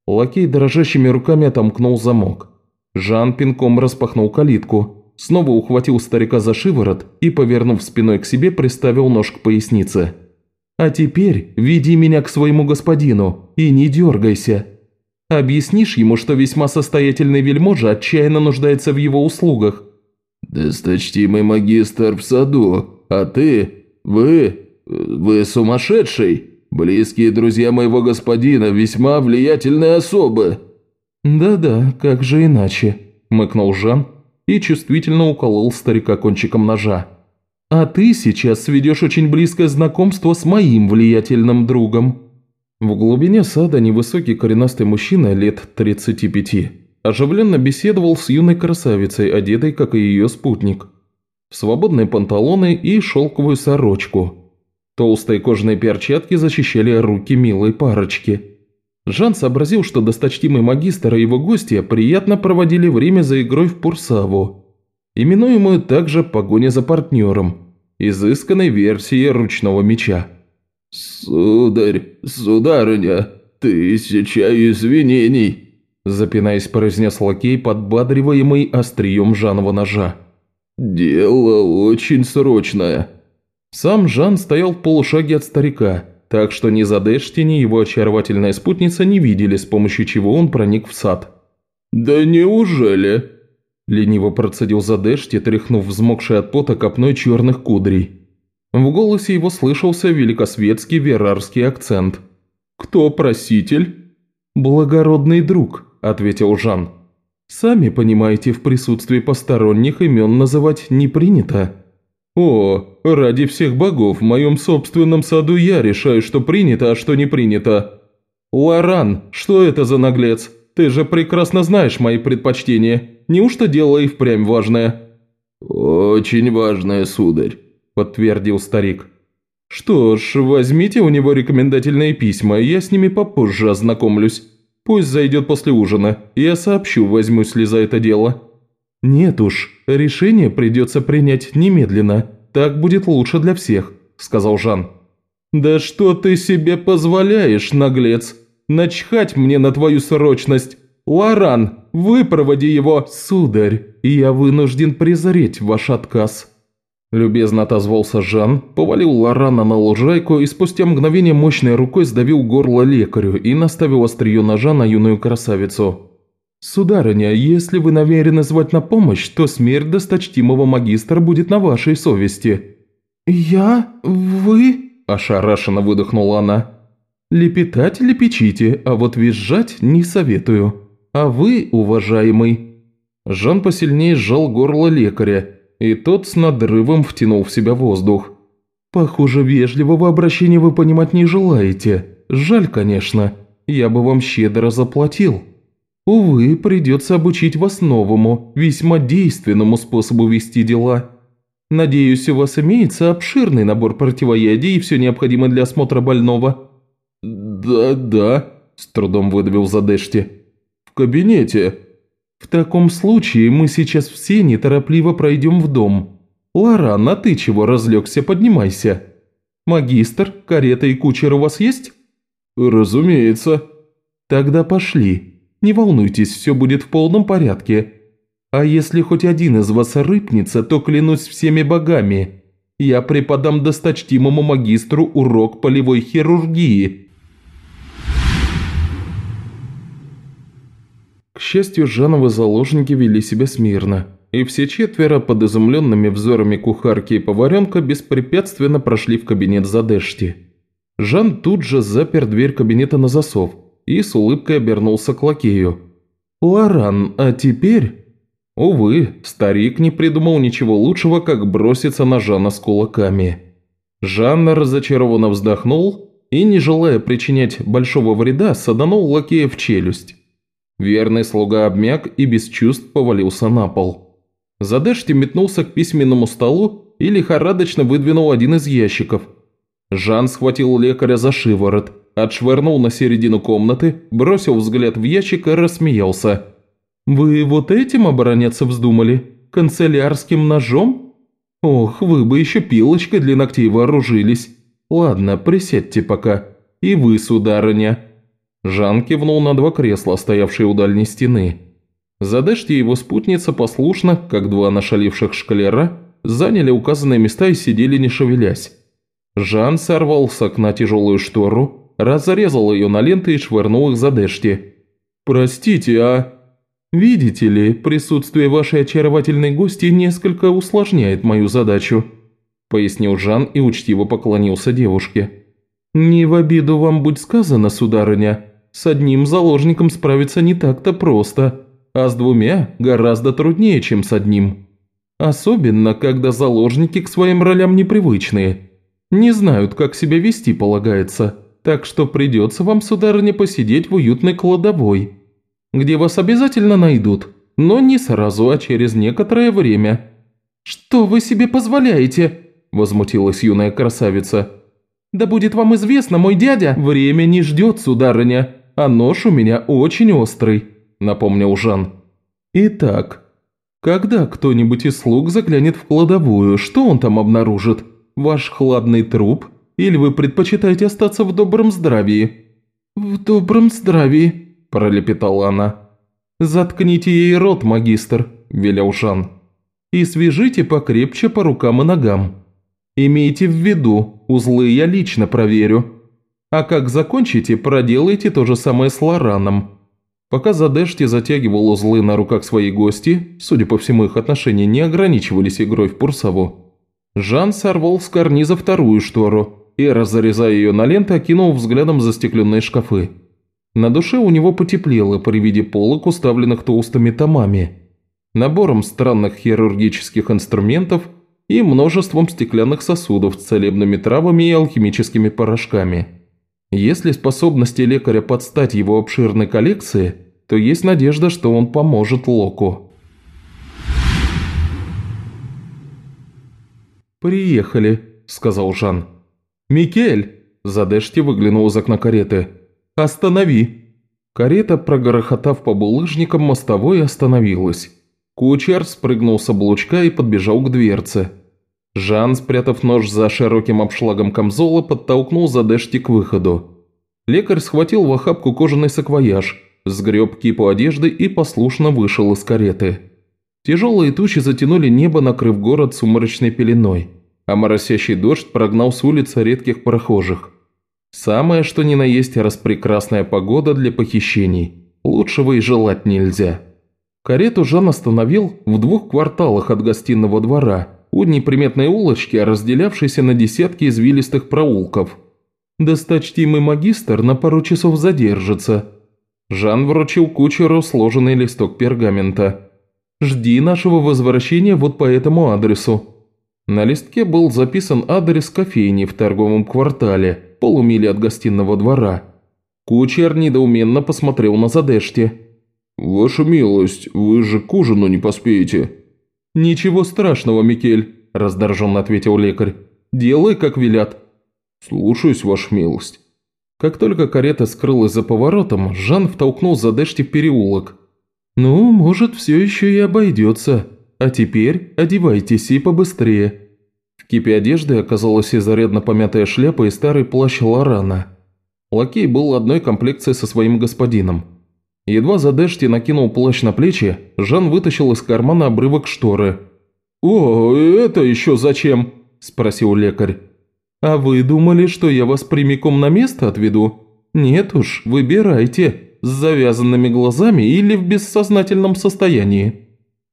Лакей дрожащими руками отомкнул замок. Жан пинком распахнул калитку, снова ухватил старика за шиворот и, повернув спиной к себе, приставил нож к пояснице. «А теперь веди меня к своему господину и не дергайся. Объяснишь ему, что весьма состоятельный вельможа отчаянно нуждается в его услугах». «Досточтимый магистр в саду, а ты... вы...» «Вы сумасшедший? Близкие друзья моего господина, весьма влиятельные особы». «Да-да, как же иначе», – мыкнул Жан и чувствительно уколол старика кончиком ножа. «А ты сейчас сведешь очень близкое знакомство с моим влиятельным другом». В глубине сада невысокий коренастый мужчина лет 35 оживленно беседовал с юной красавицей, одетой, как и ее спутник, в свободные панталоны и шелковую сорочку. Толстые кожаные перчатки защищали руки милой парочки. Жан сообразил, что досточтимый магистр и его гости приятно проводили время за игрой в Пурсаву, именуемую также «погоня за партнером», изысканной версией ручного меча. «Сударь, сударыня, тысяча извинений!» запинаясь, произнес лакей, подбадриваемый острием Жанова ножа. «Дело очень срочное». Сам Жан стоял в полушаге от старика, так что ни Задешти, ни его очаровательная спутница не видели, с помощью чего он проник в сад. «Да неужели?» Лениво процедил Задешти, тряхнув взмокший от пота копной черных кудрей. В голосе его слышался великосветский верарский акцент. «Кто проситель?» «Благородный друг», – ответил Жан. «Сами понимаете, в присутствии посторонних имен называть не принято». «О, ради всех богов, в моем собственном саду я решаю, что принято, а что не принято». «Лоран, что это за наглец? Ты же прекрасно знаешь мои предпочтения. Неужто дело и впрямь важное?» «Очень важное, сударь», – подтвердил старик. «Что ж, возьмите у него рекомендательные письма, я с ними попозже ознакомлюсь». Пусть зайдет после ужина, я сообщу, возьмусь ли за это дело». «Нет уж, решение придется принять немедленно. Так будет лучше для всех», – сказал Жан. «Да что ты себе позволяешь, наглец? Начхать мне на твою срочность! Лоран, выпроводи его!» «Сударь, я вынужден презреть ваш отказ», Любезно отозвался Жан, повалил Лорана на лужайку и спустя мгновение мощной рукой сдавил горло лекарю и наставил острие ножа на юную красавицу. «Сударыня, если вы намерены звать на помощь, то смерть досточтимого магистра будет на вашей совести». «Я? Вы?» – ошарашенно выдохнула она. «Лепетать лепечите, а вот визжать не советую. А вы, уважаемый...» Жан посильнее сжал горло лекаря и тот с надрывом втянул в себя воздух. «Похоже, вежливого обращения вы понимать не желаете. Жаль, конечно. Я бы вам щедро заплатил. Увы, придется обучить вас новому, весьма действенному способу вести дела. Надеюсь, у вас имеется обширный набор противоядий и все необходимое для осмотра больного». «Да-да», – с трудом выдавил Задешти. «В кабинете». «В таком случае мы сейчас все неторопливо пройдем в дом. Лоран, а ты чего разлегся? Поднимайся. Магистр, карета и кучер у вас есть?» «Разумеется». «Тогда пошли. Не волнуйтесь, все будет в полном порядке. А если хоть один из вас рыпнется, то клянусь всеми богами. Я преподам досточтимому магистру урок полевой хирургии». К счастью, Жановы заложники вели себя смирно, и все четверо под изумленными взорами кухарки и поваренка беспрепятственно прошли в кабинет Задешти. Жан тут же запер дверь кабинета на засов и с улыбкой обернулся к лакею. «Лоран, а теперь...» Увы, старик не придумал ничего лучшего, как броситься на Жана с кулаками. Жанна разочарованно вздохнул и, не желая причинять большого вреда, саданул лакея в челюсть. Верный слуга обмяк и без чувств повалился на пол. Задешти метнулся к письменному столу и лихорадочно выдвинул один из ящиков. Жан схватил лекаря за шиворот, отшвырнул на середину комнаты, бросил взгляд в ящик и рассмеялся. «Вы вот этим обороняться вздумали? Канцелярским ножом? Ох, вы бы еще пилочкой для ногтей вооружились. Ладно, присядьте пока. И вы, сударыня». Жан кивнул на два кресла, стоявшие у дальней стены. Задешти и его спутница послушно, как два нашаливших шкалера, заняли указанные места и сидели не шевелясь. Жан сорвал с окна тяжелую штору, разрезал ее на ленты и швырнул их за. «Простите, а...» «Видите ли, присутствие вашей очаровательной гости несколько усложняет мою задачу», пояснил Жан и учтиво поклонился девушке. «Не в обиду вам будь сказано, сударыня, с одним заложником справиться не так-то просто, а с двумя гораздо труднее, чем с одним. Особенно, когда заложники к своим ролям непривычные. Не знают, как себя вести полагается, Так что придется вам, сударыня, посидеть в уютной кладовой, где вас обязательно найдут, но не сразу, а через некоторое время». «Что вы себе позволяете?» – возмутилась юная красавица. «Да будет вам известно, мой дядя...» «Время не ждет, сударыня, а нож у меня очень острый», – напомнил Жан. «Итак, когда кто-нибудь из слуг заглянет в кладовую, что он там обнаружит? Ваш хладный труп? Или вы предпочитаете остаться в добром здравии?» «В добром здравии», – пролепетала она. «Заткните ей рот, магистр», – велел Жан. «И свяжите покрепче по рукам и ногам. Имейте в виду, узлы я лично проверю. А как закончите, проделайте то же самое с Лораном. Пока Задешти затягивал узлы на руках своей гости, судя по всему их отношения не ограничивались игрой в Пурсову, Жан сорвал с карниза вторую штору и, разрезая ее на ленты, окинул взглядом застекленные шкафы. На душе у него потеплело при виде полок, уставленных толстыми томами, набором странных хирургических инструментов и множеством стеклянных сосудов с целебными травами и алхимическими порошками – если способности лекаря подстать его обширной коллекции, то есть надежда, что он поможет Локу. «Приехали», – сказал Жан. «Микель!» – Задешти выглянул из окна кареты. «Останови!» Карета, прогорохотав по булыжникам мостовой, остановилась. Кучер спрыгнул с облучка и подбежал к дверце. Жан, спрятав нож за широким обшлагом камзола, подтолкнул Задешти к выходу. Лекарь схватил в охапку кожаный саквояж, сгреб кипу одежды и послушно вышел из кареты. Тяжелые тучи затянули небо, накрыв город сумрачной пеленой, а моросящий дождь прогнал с улицы редких прохожих. Самое что ни на есть распрекрасная погода для похищений. Лучшего и желать нельзя. Карету Жан остановил в двух кварталах от гостиного двора – у неприметной улочки, разделявшейся на десятки извилистых проулков. «Досточтимый магистр на пару часов задержится». Жан вручил кучеру сложенный листок пергамента. «Жди нашего возвращения вот по этому адресу». На листке был записан адрес кофейни в торговом квартале, полумили от гостиного двора. Кучер недоуменно посмотрел на Задешти. «Ваша милость, вы же к ужину не поспеете». «Ничего страшного, Микель», – раздраженно ответил лекарь. «Делай, как велят». «Слушаюсь, ваша милость». Как только карета скрылась за поворотом, Жан втолкнул Задешти в переулок. «Ну, может, все еще и обойдется. А теперь одевайтесь и побыстрее». В кипе одежды оказалась изрядно помятая шляпа и старый плащ Лорана. Лакей был одной комплекции со своим господином. Едва Задешти накинул плащ на плечи, Жан вытащил из кармана обрывок шторы. «О, это еще зачем?» – спросил лекарь. «А вы думали, что я вас прямиком на место отведу? Нет уж, выбирайте, с завязанными глазами или в бессознательном состоянии».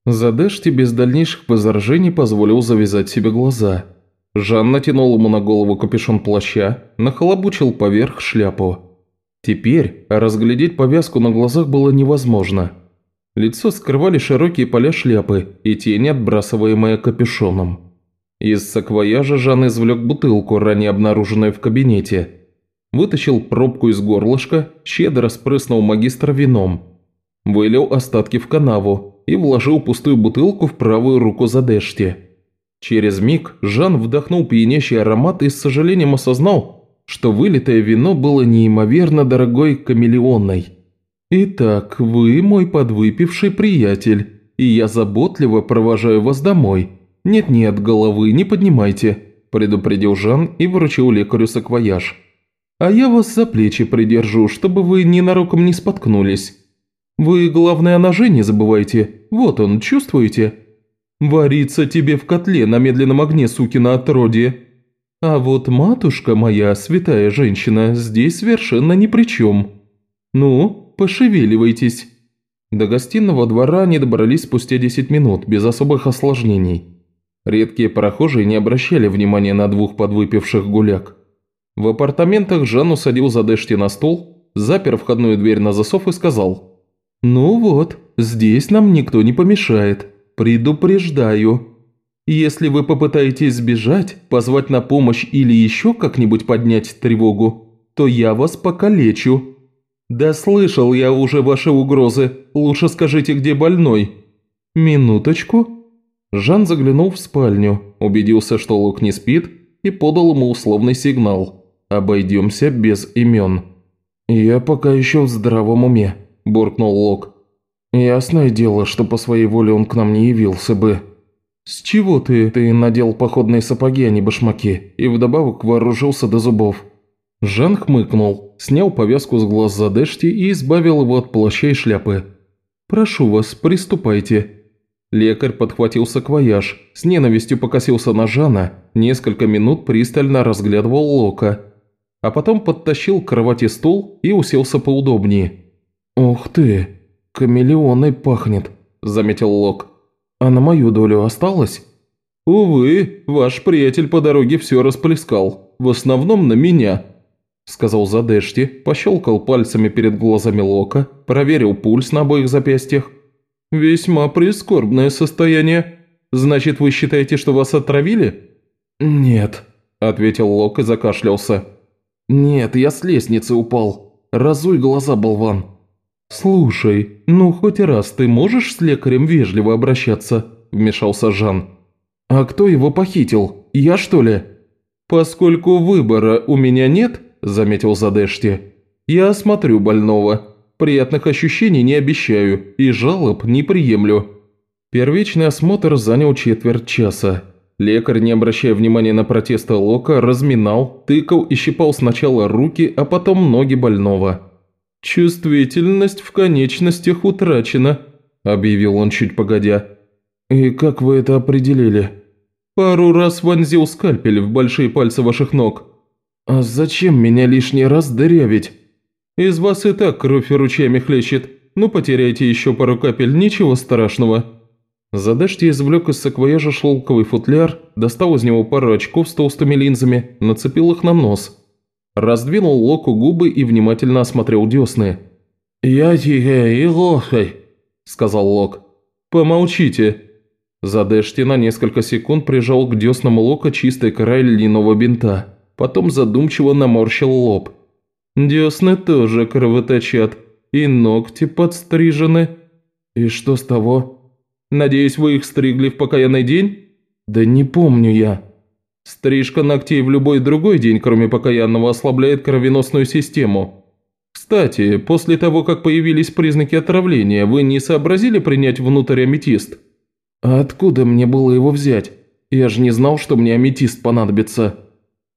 Задешти без дальнейших возражений позволил завязать себе глаза. Жан натянул ему на голову капюшон плаща, нахлобучил поверх шляпу. Теперь разглядеть повязку на глазах было невозможно. Лицо скрывали широкие поля шляпы и тени, отбрасываемые капюшоном. Из саквояжа Жан извлек бутылку, ранее обнаруженную в кабинете. Вытащил пробку из горлышка, щедро спрыснул магистра вином. Вылил остатки в канаву и вложил пустую бутылку в правую руку Задешти. Через миг Жан вдохнул пьянящий аромат и с сожалением осознал, что вылитое вино было неимоверно дорогой камелеонной. «Итак, вы мой подвыпивший приятель, и я заботливо провожаю вас домой. Нет-нет, головы не поднимайте», – предупредил Жан и вручил лекарю саквояж. «А я вас за плечи придержу, чтобы вы ненароком не споткнулись. Вы, главное, о ноже не забывайте. Вот он, чувствуете?» «Варится тебе в котле на медленном огне, сукина отродье», а вот матушка моя, святая женщина, здесь совершенно ни при чем. Ну, пошевеливайтесь». До гостиного двора они добрались спустя 10 минут, без особых осложнений. Редкие прохожие не обращали внимания на двух подвыпивших гуляк. В апартаментах Жан усадил Задешти на стол, запер входную дверь на засов и сказал «Ну вот, здесь нам никто не помешает. Предупреждаю, если вы попытаетесь сбежать, позвать на помощь или еще как-нибудь поднять тревогу, то я вас покалечу». «Да слышал я уже ваши угрозы. Лучше скажите, где больной». «Минуточку». Жан заглянул в спальню, убедился, что Лок не спит, и подал ему условный сигнал. «Обойдемся без имен». «Я пока еще в здравом уме», – буркнул Лок. «Ясное дело, что по своей воле он к нам не явился бы». «С чего ты? Ты надел походные сапоги, а не башмаки, и вдобавок вооружился до зубов». Жан хмыкнул, снял повязку с глаз Задешти и избавил его от плаща и шляпы. «Прошу вас, приступайте». Лекарь подхватил саквояж, с ненавистью покосился на Жана, несколько минут пристально разглядывал Лока, а потом подтащил к кровати стул и уселся поудобнее. «Ух ты, камелеоной пахнет», – заметил Лок. «А на мою долю осталось?» «Увы, ваш приятель по дороге все расплескал, в основном на меня», – сказал Задешти, пощелкал пальцами перед глазами Лока, проверил пульс на обоих запястьях. «Весьма прискорбное состояние. Значит, вы считаете, что вас отравили?» «Нет», – ответил Лок и закашлялся. «Нет, я с лестницы упал. Разуй глаза, болван». «Слушай, ну хоть раз ты можешь с лекарем вежливо обращаться?» – вмешался Жан. «А кто его похитил? Я что ли?» «Поскольку выбора у меня нет», – заметил Задешти, – «я осмотрю больного. Приятных ощущений не обещаю и жалоб не приемлю». Первичный осмотр занял четверть часа. Лекарь, не обращая внимания на протесты Лока, разминал, тыкал и щипал сначала руки, а потом ноги больного. «Чувствительность в конечностях утрачена», – объявил он чуть погодя. «И как вы это определили?» «Пару раз вонзил скальпель в большие пальцы ваших ног». «А зачем меня лишний раз дырявить?» «Из вас и так кровь ручьями хлещет. Ну, потеряйте еще пару капель, ничего страшного». Задашьте извлек из саквояжа шелковый футляр, достал из него пару очков с толстыми линзами, нацепил их на нос – Раздвинул Локу губы и внимательно осмотрел десны. «Я тебе и лохой», – сказал Лок. «Помолчите». Задешти на несколько секунд прижал к деснам Лока чистый край льняного бинта, потом задумчиво наморщил лоб. «Десны тоже кровоточат, и ногти подстрижены». «И что с того?» «Надеюсь, вы их стригли в покаянный день?» «Да не помню я». Стрижка ногтей в любой другой день, кроме покаянного, ослабляет кровеносную систему. Кстати, после того, как появились признаки отравления, вы не сообразили принять внутрь аметист? А откуда мне было его взять? Я же не знал, что мне аметист понадобится.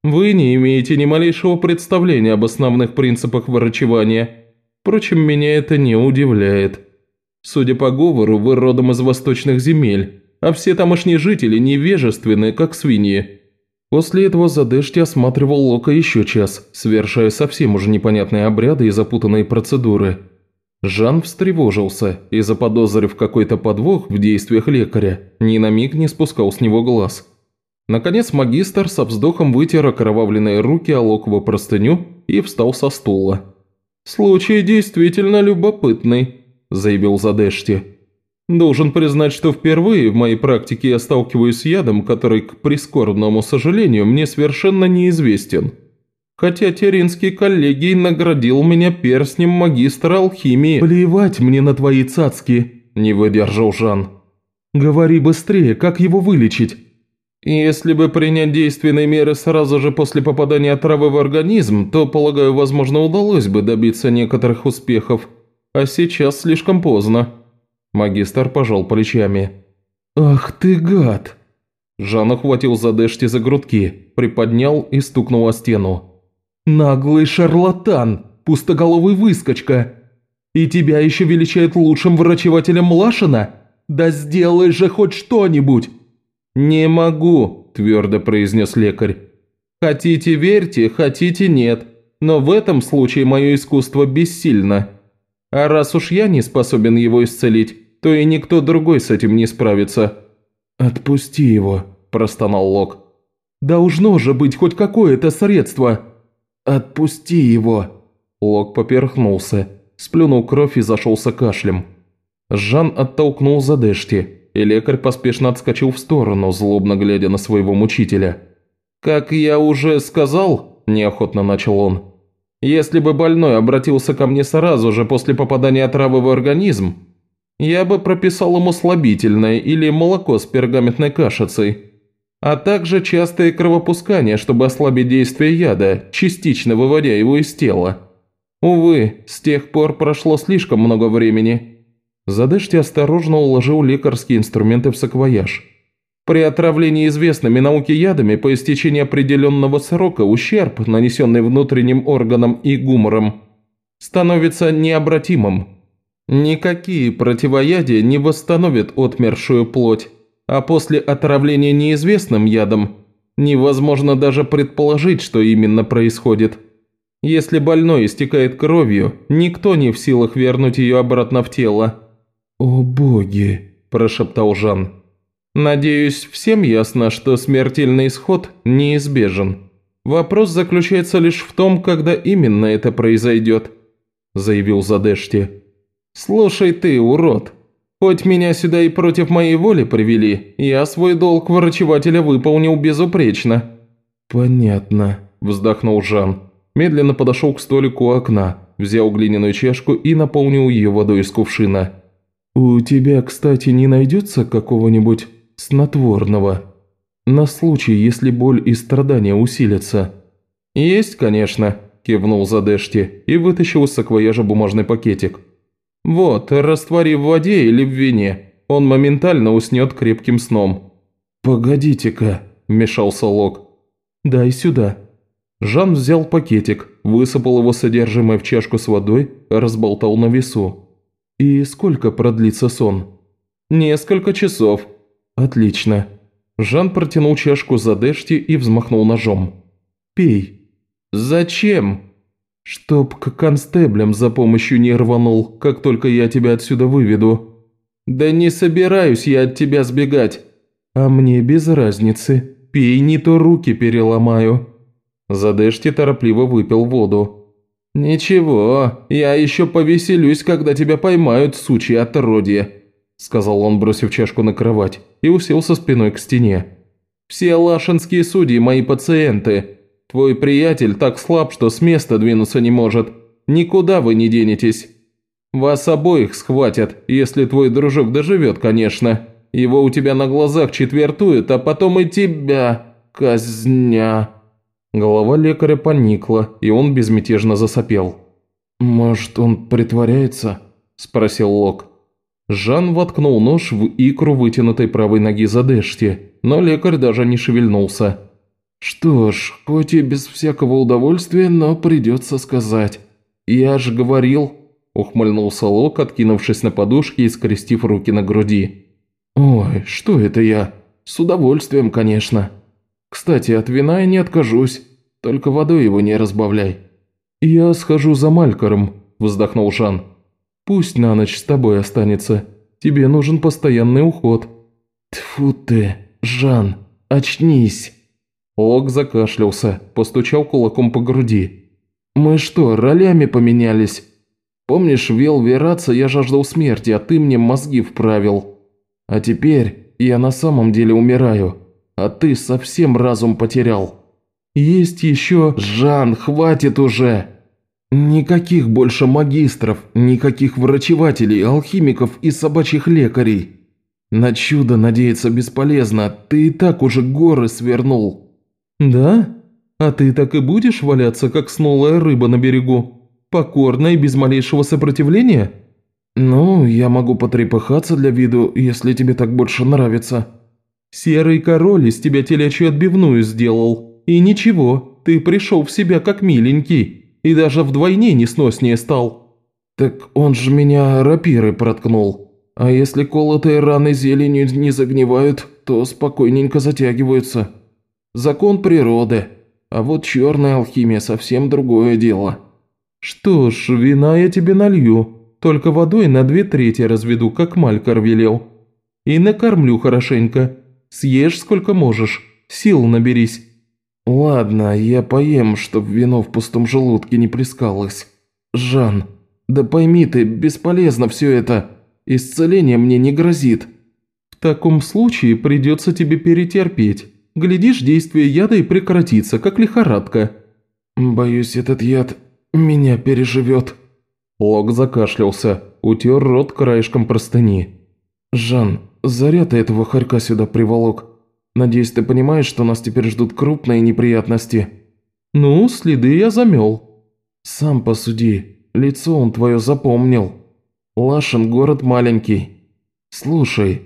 Вы не имеете ни малейшего представления об основных принципах врачевания. Впрочем, меня это не удивляет. Судя по говору, вы родом из восточных земель, а все тамошние жители невежественны, как свиньи. После этого Задешти осматривал Лока еще час, совершая совсем уже непонятные обряды и запутанные процедуры. Жан встревожился и, заподозрив какой-то подвох в действиях лекаря, ни на миг не спускал с него глаз. Наконец магистр со вздохом вытер окровавленные руки о локовую простыню и встал со стула. «Случай действительно любопытный», – заявил Задешти. Должен признать, что впервые в моей практике я сталкиваюсь с ядом, который, к прискорбному сожалению, мне совершенно неизвестен. Хотя Теринский коллегий наградил меня перстнем магистра алхимии. «Плевать мне на твои цацки», – не выдержал Жан. «Говори быстрее, как его вылечить?» «Если бы принять действенные меры сразу же после попадания отравы в организм, то, полагаю, возможно, удалось бы добиться некоторых успехов. А сейчас слишком поздно». Магистр пожал плечами. «Ах ты гад!» Жан ухватил Задешти за грудки, приподнял и стукнул о стену. «Наглый шарлатан! Пустоголовый выскочка! И тебя еще величает лучшим врачевателем Лашина? Да сделай же хоть что-нибудь!» «Не могу», – твердо произнес лекарь. «Хотите верьте, хотите нет, но в этом случае мое искусство бессильно. А раз уж я не способен его исцелить, то и никто другой с этим не справится». «Отпусти его», – простонал Лок. «Должно же быть хоть какое-то средство!» «Отпусти его!» Лок поперхнулся, сплюнул кровь и зашелся кашлем. Жан оттолкнул Задешти, и лекарь поспешно отскочил в сторону, злобно глядя на своего мучителя. «Как я уже сказал», – неохотно начал он, Если бы больной обратился ко мне сразу же после попадания отравы в организм, я бы прописал ему слабительное или молоко с пергаментной кашицей, а также частые кровопускания, чтобы ослабить действие яда, частично выводя его из тела. Увы, с тех пор прошло слишком много времени. Задышти осторожно уложил лекарские инструменты в саквояж. При отравлении известными науке ядами по истечении определенного срока ущерб, нанесенный внутренним органам и гумором, становится необратимым. Никакие противоядия не восстановят отмершую плоть, а после отравления неизвестным ядом невозможно даже предположить, что именно происходит. Если больной истекает кровью, никто не в силах вернуть ее обратно в тело. «О боги!» – прошептал Жан. «Надеюсь, всем ясно, что смертельный исход неизбежен. Вопрос заключается лишь в том, когда именно это произойдет», – заявил Задешти. «Слушай ты, урод, хоть меня сюда и против моей воли привели, я свой долг врачевателя выполнил безупречно». «Понятно», – вздохнул Жан. Медленно подошел к столику у окна, взял глиняную чашку и наполнил ее водой из кувшина. «У тебя, кстати, не найдется какого-нибудь снотворного? На случай, если боль и страдания усилятся?» «Есть, конечно», – кивнул Задешти и вытащил из саквояжа бумажный пакетик. «Вот, раствори в воде или в вине, он моментально уснет крепким сном». «Погодите-ка», – вмешался Лок. «Дай сюда». Жан взял пакетик, высыпал его содержимое в чашку с водой, разболтал на весу. «И сколько продлится сон?» «Несколько часов». «Отлично». Жан протянул чашку за Дэшти и взмахнул ножом. «Пей». «Зачем?» «Чтоб к констеблям за помощью не рванул, как только я тебя отсюда выведу». «Да не собираюсь я от тебя сбегать». «А мне без разницы. Пей, не то руки переломаю». Задешти торопливо выпил воду. «Ничего, я еще повеселюсь, когда тебя поймают, сучьи отродье», сказал он, бросив чашку на кровать, и уселся спиной к стене. «Все лашинские судьи мои пациенты. Твой приятель так слаб, что с места двинуться не может. Никуда вы не денетесь. Вас обоих схватят, если твой дружок доживет, конечно. Его у тебя на глазах четвертуют, а потом и тебя казня». Голова лекаря поникла, и он безмятежно засопел. «Может, он притворяется?» – спросил Лок. Жан воткнул нож в икру вытянутой правой ноги Задешти, но лекарь даже не шевельнулся. «Что ж, хоть и без всякого удовольствия, но придется сказать. Я же говорил...» – ухмыльнулся Лок, откинувшись на подушке и скрестив руки на груди. «Ой, что это я? С удовольствием, конечно. Кстати, от вина я не откажусь, только водой его не разбавляй». «Я схожу за Малькором», – вздохнул Жан. «Пусть на ночь с тобой останется. Тебе нужен постоянный уход». Тфу ты, Жан, очнись!» Лок закашлялся, постучал кулаком по груди. «Мы что, ролями поменялись? Помнишь, вел Вераца я жаждал смерти, а ты мне мозги вправил. А теперь я на самом деле умираю, а ты совсем разум потерял. Есть еще... Жан, хватит уже!» «Никаких больше магистров, никаких врачевателей, алхимиков и собачьих лекарей. На чудо надеяться бесполезно, ты и так уже горы свернул». «Да? А ты так и будешь валяться, как снулая рыба на берегу? Покорно и без малейшего сопротивления?» «Ну, я могу потрепыхаться для виду, если тебе так больше нравится». «Серый король из тебя телячью отбивную сделал. И ничего, ты пришел в себя как миленький, и даже вдвойне несноснее стал». «Так он же меня рапирой проткнул. А если колотые раны зеленью не загнивают, то спокойненько затягиваются». Закон природы. А вот черная алхимия совсем другое дело. Что ж, вина я тебе налью. Только водой на две трети разведу, как Малькар велел. И накормлю хорошенько. Съешь сколько можешь. Сил наберись. Ладно, я поем, чтоб вино в пустом желудке не плескалось. Жан, да пойми ты, бесполезно все это. Исцеление мне не грозит. В таком случае придется тебе перетерпеть. Глядишь, действие яда и прекратится, как лихорадка». «Боюсь, этот яд меня переживет». Лок закашлялся, утер рот краешком простыни. «Жан, заря ты этого хорька сюда приволок. Надеюсь, ты понимаешь, что нас теперь ждут крупные неприятности?» «Ну, следы я замел». «Сам посуди, лицо он твое запомнил. Лашин город маленький. Слушай,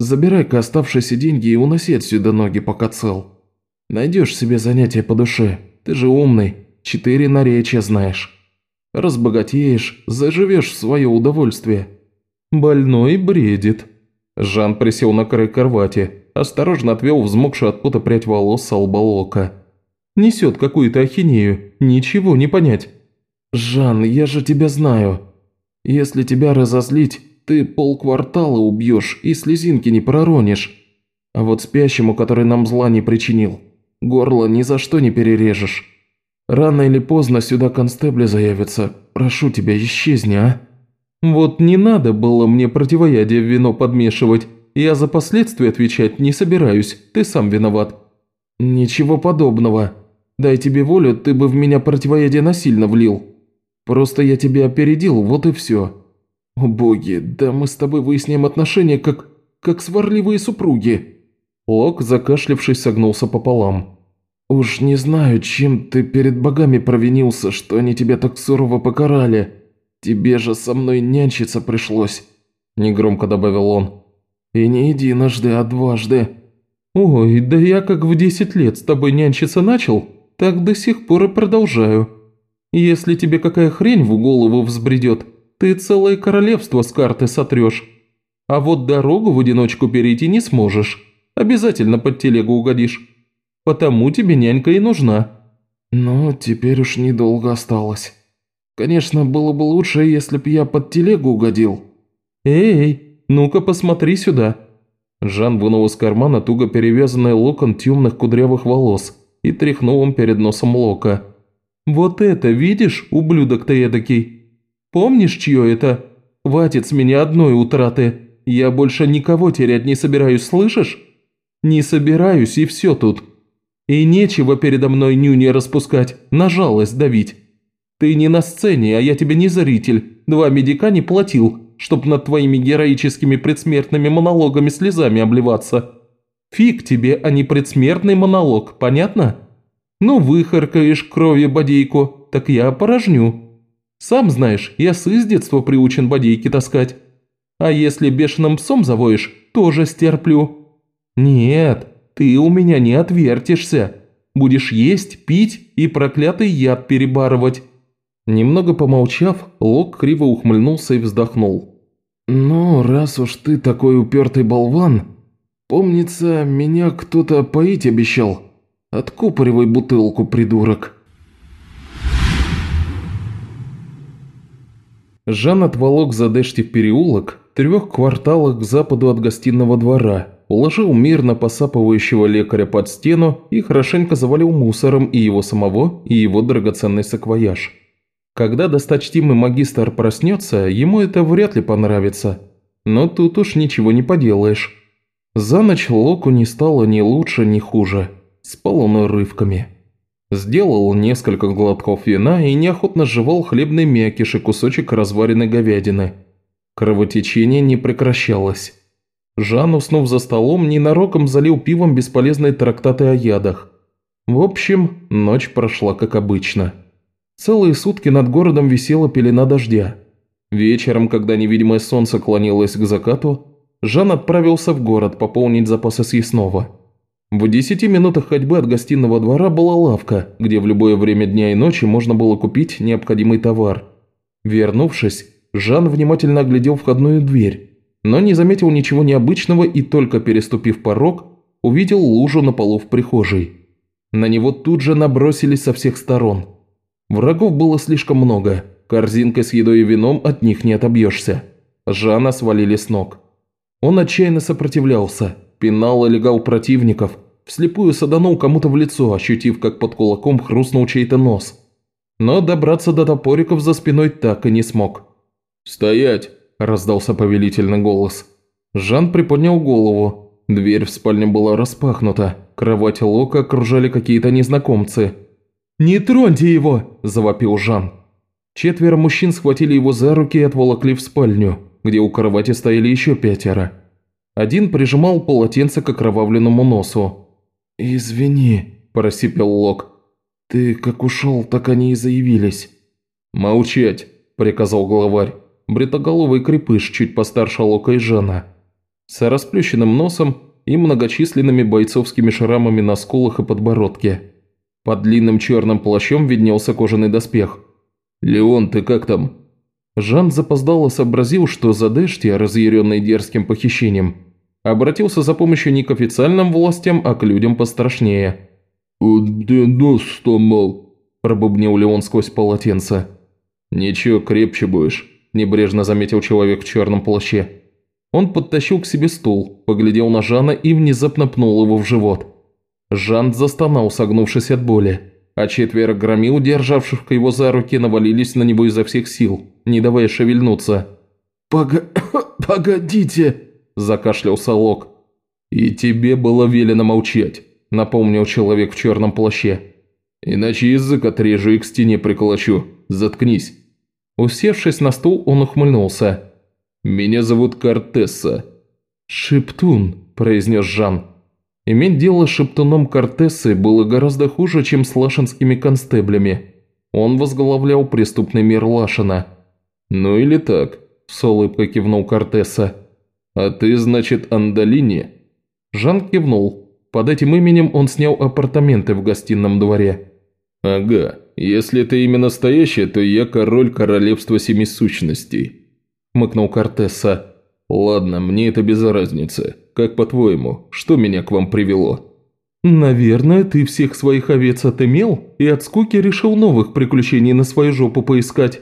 забирай-ка оставшиеся деньги и уноси отсюда ноги, пока цел. Найдешь себе занятие по душе, ты же умный, четыре наречия знаешь. Разбогатеешь, заживешь в свое удовольствие». «Больной бредит». Жан присел на край кровати, осторожно отвел взмокшую от пота прядь волос с лба. «Несет какую-то ахинею, ничего не понять». «Жан, я же тебя знаю. Если тебя разозлить, ты полквартала убьешь и слезинки не проронишь. А вот спящему, который нам зла не причинил, горло ни за что не перережешь. Рано или поздно сюда констебли заявятся. Прошу тебя, исчезни, а?» «Вот не надо было мне противоядие в вино подмешивать. Я за последствия отвечать не собираюсь, ты сам виноват». «Ничего подобного. Дай тебе волю, ты бы в меня противоядие насильно влил. Просто я тебя опередил, вот и все. О боги, да мы с тобой выясним отношения, как... как сварливые супруги». Лок, закашлявшись, согнулся пополам. «Уж не знаю, чем ты перед богами провинился, что они тебя так сурово покарали. Тебе же со мной нянчиться пришлось», – негромко добавил он. И не единожды, а дважды. Ой, да я как в десять лет с тобой нянчиться начал, так до сих пор и продолжаю. Если тебе какая хрень в голову взбредет, ты целое королевство с карты сотрешь. А вот дорогу в одиночку перейти не сможешь. Обязательно под телегу угодишь. Потому тебе нянька и нужна». «Ну, теперь уж недолго осталось. Конечно, было бы лучше, если б я под телегу угодил». «Эй, «Ну-ка, посмотри сюда!» Жан вынул из кармана туго перевязанный локон темных кудрявых волос и тряхнул им перед носом Лока. «Вот это, видишь, ублюдок ты эдакий? Помнишь, чье это? Хватит с меня одной утраты. Я больше никого терять не собираюсь, слышишь? Не собираюсь, и все тут. И нечего передо мной нюни распускать, на жалость давить. Ты не на сцене, а я тебе не зритель, два медика не платил, чтоб над твоими героическими предсмертными монологами слезами обливаться. Фиг тебе, а не предсмертный монолог, понятно? Ну, выхаркаешь крови бодейку, так я порожню. Сам знаешь, я с детства приучен бодейки таскать. А если бешеным псом завоешь, тоже стерплю. Нет, ты у меня не отвертишься. Будешь есть, пить и проклятый яд перебарывать. Немного помолчав, Лок криво ухмыльнулся и вздохнул. «Ну, раз уж ты такой упертый болван, помнится, меня кто-то поить обещал. Откупоривай бутылку, придурок». Жан отволок за Дэшти в переулок, трех кварталах к западу от гостиного двора, уложил мирно посапывающего лекаря под стену и хорошенько завалил мусором и его самого, и его драгоценный саквояж. Когда досточтимый магистр проснется, ему это вряд ли понравится. Но тут уж ничего не поделаешь. За ночь Локу не стало ни лучше, ни хуже. Спал он урывками. Сделал несколько глотков вина и неохотно жевал хлебный мякиш и кусочек разваренной говядины. Кровотечение не прекращалось. Жан, уснув за столом, ненароком залил пивом бесполезные трактаты о ядах. В общем, ночь прошла как обычно. Целые сутки над городом висела пелена дождя. Вечером, когда невидимое солнце клонилось к закату, Жан отправился в город пополнить запасы съестного. В десяти минутах ходьбы от гостиного двора была лавка, где в любое время дня и ночи можно было купить необходимый товар. Вернувшись, Жан внимательно оглядел входную дверь, но не заметил ничего необычного и только переступив порог, увидел лужу на полу в прихожей. На него тут же набросились со всех сторон – Врагов было слишком много. Корзинкой с едой и вином от них не отобьешься. Жана свалили с ног. Он отчаянно сопротивлялся, пинал и легал противников, вслепую саданул кому-то в лицо, ощутив, как под кулаком хрустнул чей-то нос. Но добраться до топориков за спиной так и не смог. «Стоять!» – раздался повелительный голос. Жан приподнял голову. Дверь в спальне была распахнута. Кровать Лока окружали какие-то незнакомцы – «Не троньте его!» – завопил Жан. Четверо мужчин схватили его за руки и отволокли в спальню, где у кровати стояли еще пятеро. Один прижимал полотенце к окровавленному носу. «Извини», – просипел Лок. «Ты как ушел, так они и заявились». «Молчать», – приказал главарь. Бритоголовый крепыш, чуть постарше Лока и Жана. С расплющенным носом и многочисленными бойцовскими шрамами на скулах и подбородке. Под длинным черным плащом виднелся кожаный доспех. «Леон, ты как там?» Жан запоздало сообразил, что Задешти, разъяренный дерзким похищением, обратился за помощью не к официальным властям, а к людям пострашнее. «Где нос сломал?» – пробубнил Леон сквозь полотенце. «Ничего, крепче будешь», – небрежно заметил человек в черном плаще. Он подтащил к себе стул, поглядел на Жана и внезапно пнул его в живот. Жан застонал, согнувшись от боли, а четверо громил, державших его за руки, навалились на него изо всех сил, не давая шевельнуться. «Пога... погодите!» – закашлялся Лок. «И тебе было велено молчать», – напомнил человек в черном плаще. «Иначе язык отрежу и к стене приколочу. Заткнись». Усевшись на стул, он ухмыльнулся. «Меня зовут Кортесса». «Шептун», – произнес Жан. Иметь дело с шептуном Кортессы было гораздо хуже, чем с лашинскими констеблями. Он возглавлял преступный мир Лашина. «Ну или так», – с улыбкой кивнул Кортесса. «А ты, значит, Андалини?» Жан кивнул. Под этим именем он снял апартаменты в гостином дворе. «Ага, если это имя настоящее, то я король королевства семи сущностей», – хмыкнул Кортесса. «Ладно, мне это без разницы. Как по-твоему, что меня к вам привело?» «Наверное, ты всех своих овец отымел и от скуки решил новых приключений на свою жопу поискать».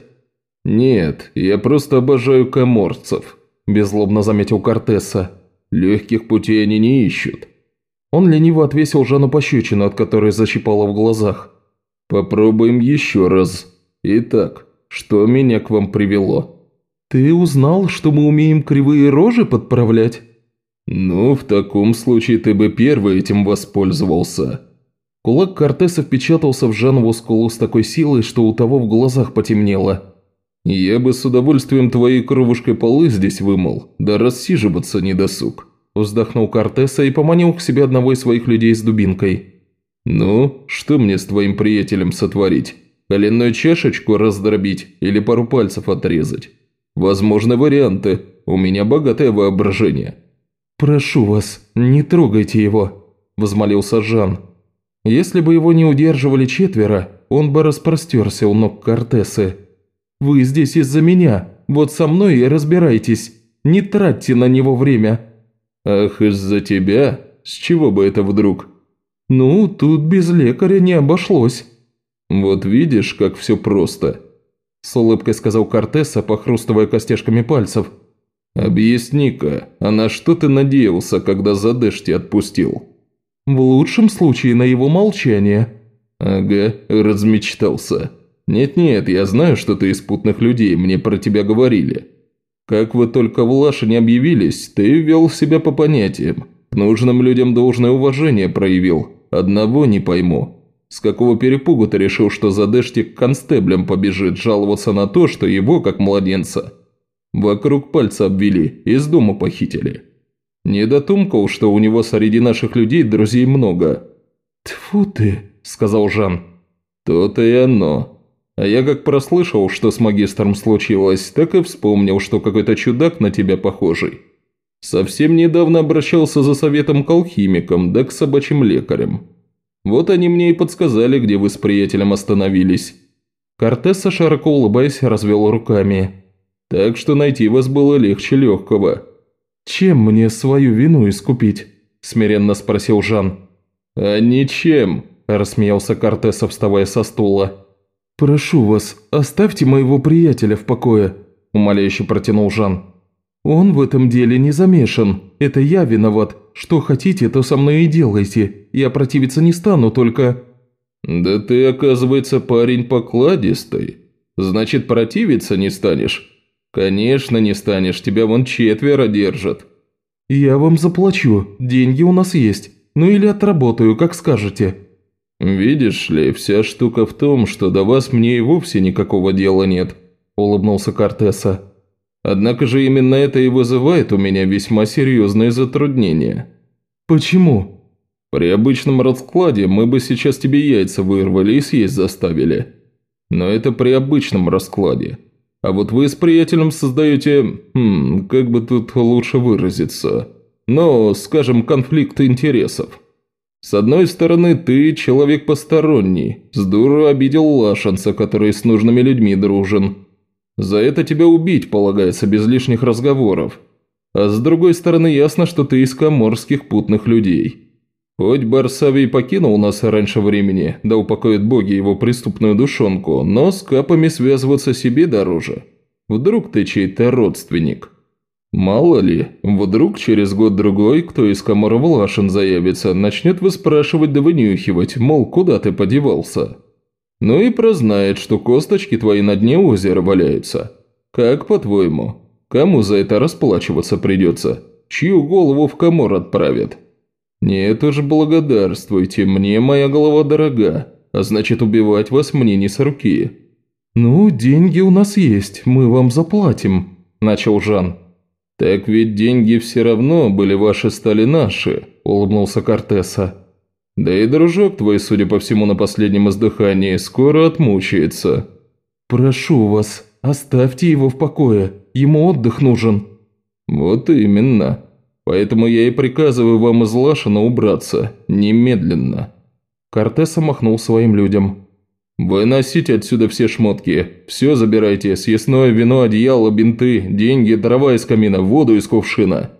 «Нет, я просто обожаю коморцев», – беззлобно заметил Кортесса. «Легких путей они не ищут». Он лениво отвесил Жану пощечину, от которой защипало в глазах. «Попробуем еще раз. Итак, что меня к вам привело?» «Ты узнал, что мы умеем кривые рожи подправлять?» «Ну, в таком случае ты бы первый этим воспользовался». Кулак Кортеса впечатался в Жанову скулу с такой силой, что у того в глазах потемнело. «Я бы с удовольствием твоей кровушкой полы здесь вымыл, да рассиживаться не досуг», – вздохнул Кортеса и поманил к себе одного из своих людей с дубинкой. «Ну, что мне с твоим приятелем сотворить? Коленную чашечку раздробить или пару пальцев отрезать? Возможны варианты, у меня богатое воображение». «Прошу вас, не трогайте его», – возмолился Жан. Если бы его не удерживали четверо, он бы распростерся у ног Кортесы. «Вы здесь из-за меня, вот со мной и разбирайтесь, не тратьте на него время». «Ах, из-за тебя? С чего бы это вдруг?» «Ну, тут без лекаря не обошлось». «Вот видишь, как все просто», – с улыбкой сказал Кортеса, похрустывая костяшками пальцев. «Объясни-ка, а на что ты надеялся, когда Задешти отпустил?» «В лучшем случае на его молчание». «Ага, размечтался. Нет-нет, я знаю, что ты из путных людей, мне про тебя говорили. Как вы только в Лаше не объявились, ты вел себя по понятиям. К нужным людям должное уважение проявил. Одного не пойму. С какого перепугу ты решил, что Задешти к констеблям побежит жаловаться на то, что его, как младенца, Вокруг пальца обвели, из дома похитили. Не дотумкал, что у него среди наших людей друзей много». «Тьфу ты», – сказал Жан. «То-то и оно. А я как прослышал, что с магистром случилось, так и вспомнил, что какой-то чудак на тебя похожий. Совсем недавно обращался за советом к алхимикам, да к собачьим лекарям. Вот они мне и подсказали, где вы с приятелем остановились». Кортеса, широко улыбаясь, развел руками. Так что найти вас было легче легкого». «Чем мне свою вину искупить?» – смиренно спросил Жан. «А ничем», – рассмеялся Кортеса, вставая со стула. «Прошу вас, оставьте моего приятеля в покое», – умоляюще протянул Жан. «Он в этом деле не замешан. Это я виноват. Что хотите, то со мной и делайте. Я противиться не стану, только...» «Да ты, оказывается, парень покладистый. Значит, противиться не станешь?» «Конечно не станешь, тебя вон четверо держат». «Я вам заплачу, деньги у нас есть. Ну или отработаю, как скажете». «Видишь ли, вся штука в том, что до вас мне и вовсе никакого дела нет», – улыбнулся Кортеса. «Однако же именно это и вызывает у меня весьма серьезные затруднения». «Почему?» «При обычном раскладе мы бы сейчас тебе яйца вырвали и съесть заставили. Но это при обычном раскладе. А вот вы с приятелем создаете, хм, как бы тут лучше выразиться, ну, скажем, конфликт интересов». С одной стороны, ты человек посторонний, здорово обидел Лашенца, который с нужными людьми дружен. За это тебя убить полагается без лишних разговоров. А с другой стороны, ясно, что ты из коморских путных людей. Хоть Барсавий покинул нас раньше времени, да упокоят боги его преступную душонку, но с капами связываться себе дороже. Вдруг ты чей-то родственник». Мало ли, вдруг через год-другой кто из Камора в Лашин заявится, начнет выспрашивать да вынюхивать, мол, куда ты подевался. Ну и прознает, что косточки твои на дне озера валяются. Как по-твоему, кому за это расплачиваться придется? Чью голову в Камор отправят? Нет уж, благодарствуйте, мне моя голова дорога, а значит убивать вас мне не с руки. «Ну, деньги у нас есть, мы вам заплатим», – начал Жан. «Так ведь деньги все равно были ваши, стали наши», – улыбнулся Кортеса. «Да и дружок твой, судя по всему, на последнем издыхании скоро отмучается». «Прошу вас, оставьте его в покое, ему отдых нужен». «Вот именно. Поэтому я и приказываю вам из Лашина убраться, немедленно». Кортеса махнул своим людям. «Выносите отсюда все шмотки. Все забирайте. Съестное, вино, одеяло, бинты, деньги, дрова из камина, воду из кувшина.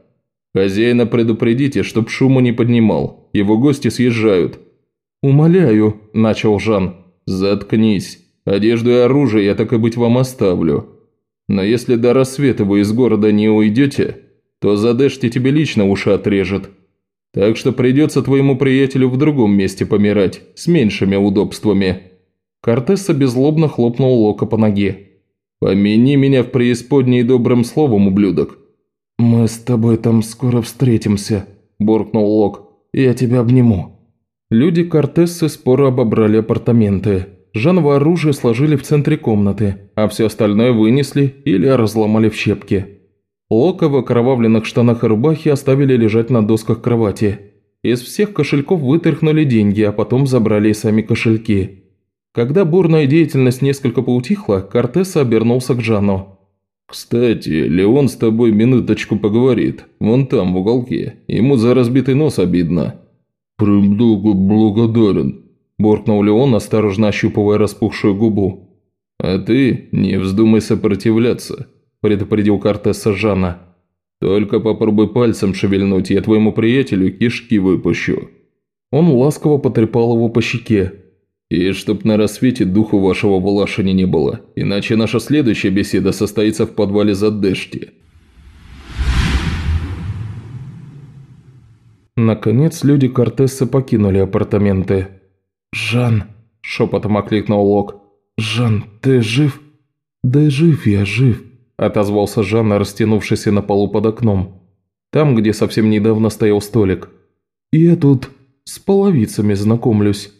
Хозяина предупредите, чтоб шуму не поднимал. Его гости съезжают». «Умоляю», – начал Жан. «Заткнись. Одежду и оружие я так и быть вам оставлю. Но если до рассвета вы из города не уйдете, то Задешти тебе лично уши отрежет. Так что придется твоему приятелю в другом месте помирать, с меньшими удобствами». Кортеса беззлобно хлопнул Лока по ноге. «Помяни меня в преисподней добрым словом, ублюдок». «Мы с тобой там скоро встретимся», – буркнул Лок. «Я тебя обниму». Люди Кортессы споро обобрали апартаменты. Жаново оружие сложили в центре комнаты, а все остальное вынесли или разломали в щепки. Лока в окровавленных штанах и рубахе оставили лежать на досках кровати. Из всех кошельков вытряхнули деньги, а потом забрали и сами кошельки. Когда бурная деятельность несколько поутихла, Кортеса обернулся к Жану. «Кстати, Леон с тобой минуточку поговорит. Вон там, в уголке. Ему за разбитый нос обидно». «Премного благодарен», – буркнул Леон, осторожно ощупывая распухшую губу. «А ты не вздумай сопротивляться», – предупредил Кортеса Жана. «Только попробуй пальцем шевельнуть, я твоему приятелю кишки выпущу». Он ласково потрепал его по щеке, и чтоб на рассвете духу вашего Волашини не было, иначе наша следующая беседа состоится в подвале за Дэшти». Наконец люди Кортеса покинули апартаменты. «Жан!» – шепотом окликнул Лок. «Жан, ты жив?» «Да жив я, жив», – отозвался Жан, растянувшийся на полу под окном. Там, где совсем недавно стоял столик. «Я тут с половицами знакомлюсь».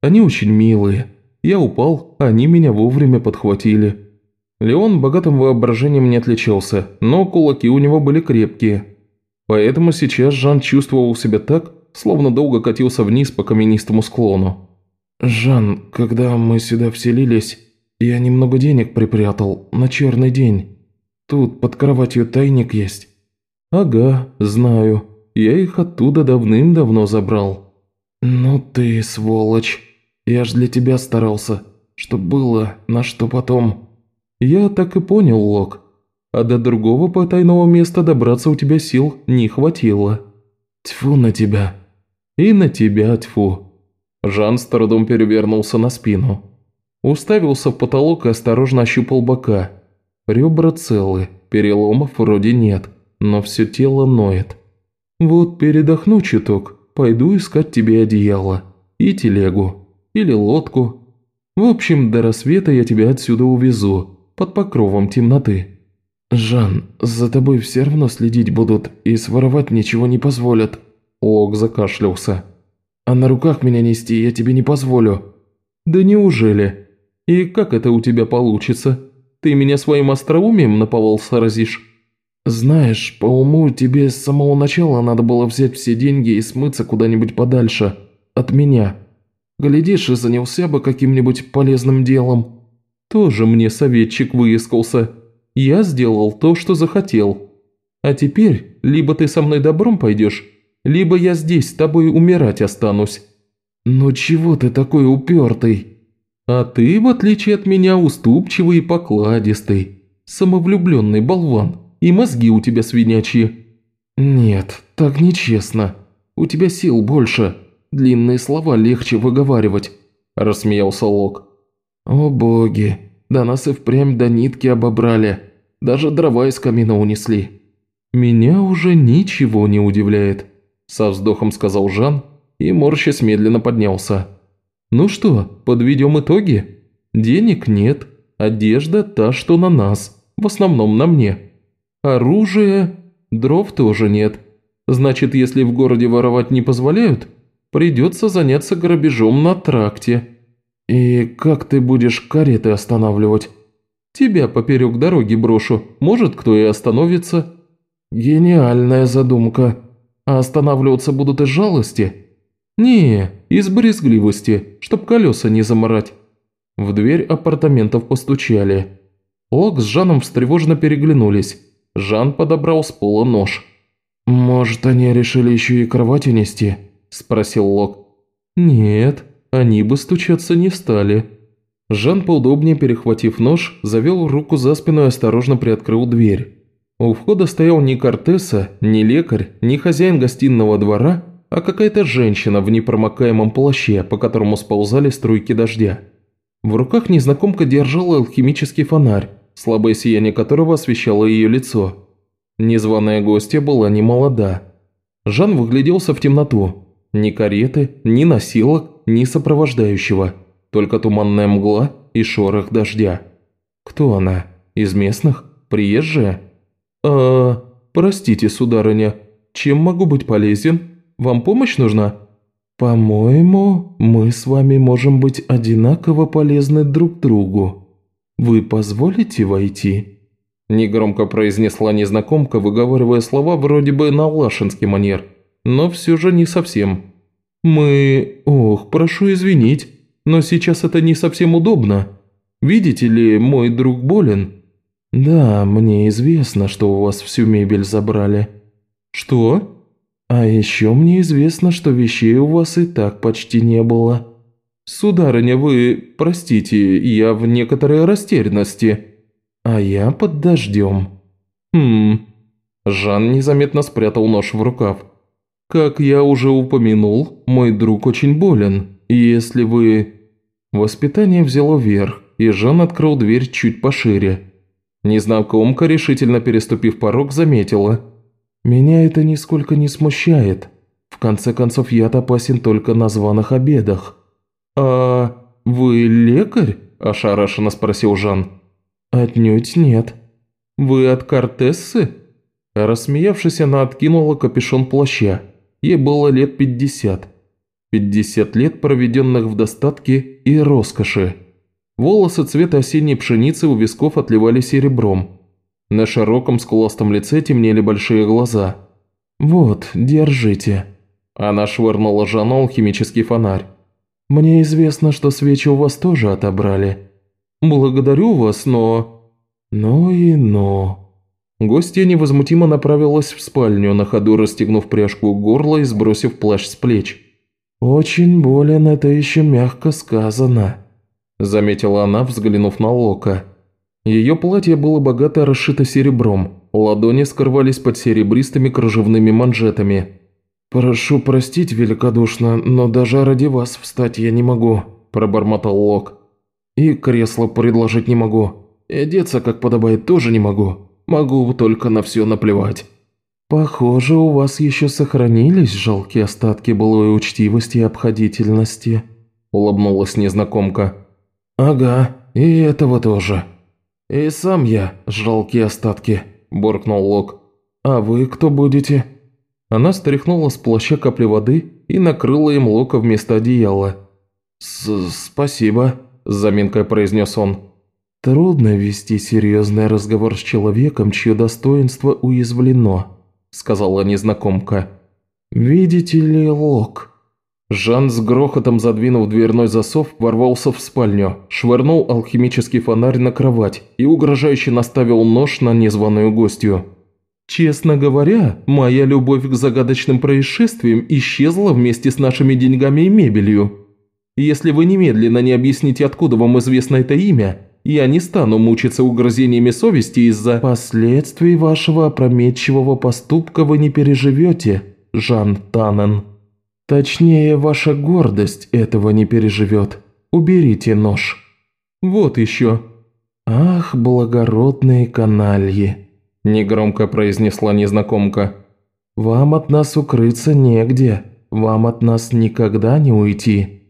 Они очень милые. Я упал, они меня вовремя подхватили. Леон богатым воображением не отличался, но кулаки у него были крепкие. Поэтому сейчас Жан чувствовал себя так, словно долго катился вниз по каменистому склону. «Жан, когда мы сюда вселились, я немного денег припрятал на черный день. Тут под кроватью тайник есть». «Ага, знаю. Я их оттуда давным-давно забрал». «Ну ты сволочь». Я ж для тебя старался, что было, на что потом». «Я так и понял, Лок. А до другого потайного места добраться у тебя сил не хватило». «Тьфу на тебя». «И на тебя, тьфу». Жан с трудом перевернулся на спину. Уставился в потолок и осторожно ощупал бока. Ребра целы, переломов вроде нет, но все тело ноет. «Вот передохну чуток, пойду искать тебе одеяло и телегу». Или лодку. В общем, до рассвета я тебя отсюда увезу, под покровом темноты». «Жан, за тобой все равно следить будут и своровать ничего не позволят». Лок закашлялся. А на руках меня нести я тебе не позволю». «Да неужели? И как это у тебя получится? Ты меня своим остроумием наповал сразишь?» «Знаешь, по уму тебе с самого начала надо было взять все деньги и смыться куда-нибудь подальше. От меня. Глядишь, и занялся бы каким-нибудь полезным делом». «Тоже мне советчик выискался. Я сделал то, что захотел. А теперь либо ты со мной добром пойдешь, либо я здесь с тобой умирать останусь». «Ну чего ты такой упертый?» «А ты, в отличие от меня, уступчивый и покладистый, самовлюбленный болван, и мозги у тебя свинячьи». «Нет, так нечестно. У тебя сил больше, длинные слова легче выговаривать», – рассмеялся Лок. «О боги, да нас и впрямь до нитки обобрали, даже дрова из камина унесли». «Меня уже ничего не удивляет», – со вздохом сказал Жан и, морщась, медленно поднялся. «Ну что, подведем итоги? Денег нет, одежда та, что на нас, в основном на мне. Оружия, дров тоже нет. Значит, если в городе воровать не позволяют, придется заняться грабежом на тракте». «И как ты будешь кареты останавливать?» «Тебя поперек дороги брошу, может, кто и остановится». «Гениальная задумка. А останавливаться будут из жалости?» «Не, из брезгливости, чтоб колеса не заморать». В дверь апартаментов постучали. Лок с Жаном встревоженно переглянулись. Жан подобрал с пола нож. «Может, они решили еще и кровать унести?» – спросил Лок. «Нет, они бы стучаться не стали». Жан, поудобнее перехватив нож, завел руку за спину и осторожно приоткрыл дверь. У входа стоял не Кортеса, не лекарь, не хозяин гостиного двора, а какая-то женщина в непромокаемом плаще, по которому сползали струйки дождя. В руках незнакомка держала алхимический фонарь, слабое сияние которого освещало ее лицо. Незваная гостья была не молода. Жан выгляделся в темноту. Ни кареты, ни носилок, ни сопровождающего. Только туманная мгла и шорох дождя. Кто она? Из местных? Приезжая? «А, простите, сударыня, чем могу быть полезен? Вам помощь нужна?» «По-моему, мы с вами можем быть одинаково полезны друг другу. Вы позволите войти?» Негромко произнесла незнакомка, выговаривая слова вроде бы на лашинский манер, но все же не совсем. «Мы... Ох, прошу извинить, но сейчас это не совсем удобно. Видите ли, мой друг болен, «Да, мне известно, что у вас всю мебель забрали». «Что?» «А еще мне известно, что вещей у вас и так почти не было». «Сударыня, вы... Простите, я в некоторой растерянности». «А я под дождем». «Хм...» Жан незаметно спрятал нож в рукав. «Как я уже упомянул, мой друг очень болен. Если вы...» Воспитание взяло верх, и Жан открыл дверь чуть пошире. Незнакомка, решительно переступив порог, заметила. «Меня это нисколько не смущает. В конце концов, я опасен только на званых обедах». «А вы лекарь?» – ошарашенно спросил Жан. «Отнюдь нет. Вы от Кортессы?» Рассмеявшись, она откинула капюшон плаща. Ей было лет пятьдесят. Пятьдесят лет, проведенных в достатке и роскоши. Волосы цвета осенней пшеницы у висков отливали серебром. На широком скуластом лице темнели большие глаза. «Вот, держите». Она швырнула Жану алхимический фонарь. «Мне известно, что свечи у вас тоже отобрали». «Благодарю вас, но...» «Ну и но...» Гостья невозмутимо направилась в спальню, на ходу расстегнув пряжку горла и сбросив плащ с плеч. «Очень болен, это еще мягко сказано». – заметила она, взглянув на Лока. Ее платье было богато расшито серебром, ладони скрывались под серебристыми кружевными манжетами. «Прошу простить великодушно, но даже ради вас встать я не могу», – пробормотал Лок. «И кресло предложить не могу. И одеться, как подобает, тоже не могу. Могу только на все наплевать». «Похоже, у вас еще сохранились жалкие остатки былой учтивости и обходительности», – улыбнулась незнакомка. «Ага, и этого тоже. И сам я, жалкие остатки», – буркнул Лок. «А вы кто будете?» Она стряхнула с плаща капли воды и накрыла им Лока вместо одеяла. «Спасибо», – с заминкой произнес он. «Трудно вести серьезный разговор с человеком, чье достоинство уязвлено», – сказала незнакомка. «Видите ли, Лок?» Жан с грохотом задвинув дверной засов, ворвался в спальню, швырнул алхимический фонарь на кровать и угрожающе наставил нож на незваную гостью. «Честно говоря, моя любовь к загадочным происшествиям исчезла вместе с нашими деньгами и мебелью. Если вы немедленно не объясните, откуда вам известно это имя, я не стану мучиться угрызениями совести из-за последствий вашего опрометчивого поступка вы не переживете, Жан Таннен. Точнее, ваша гордость этого не переживет. Уберите нож. Вот еще. Ах, благородные канальи, негромко произнесла незнакомка. Вам от нас укрыться негде. Вам от нас никогда не уйти.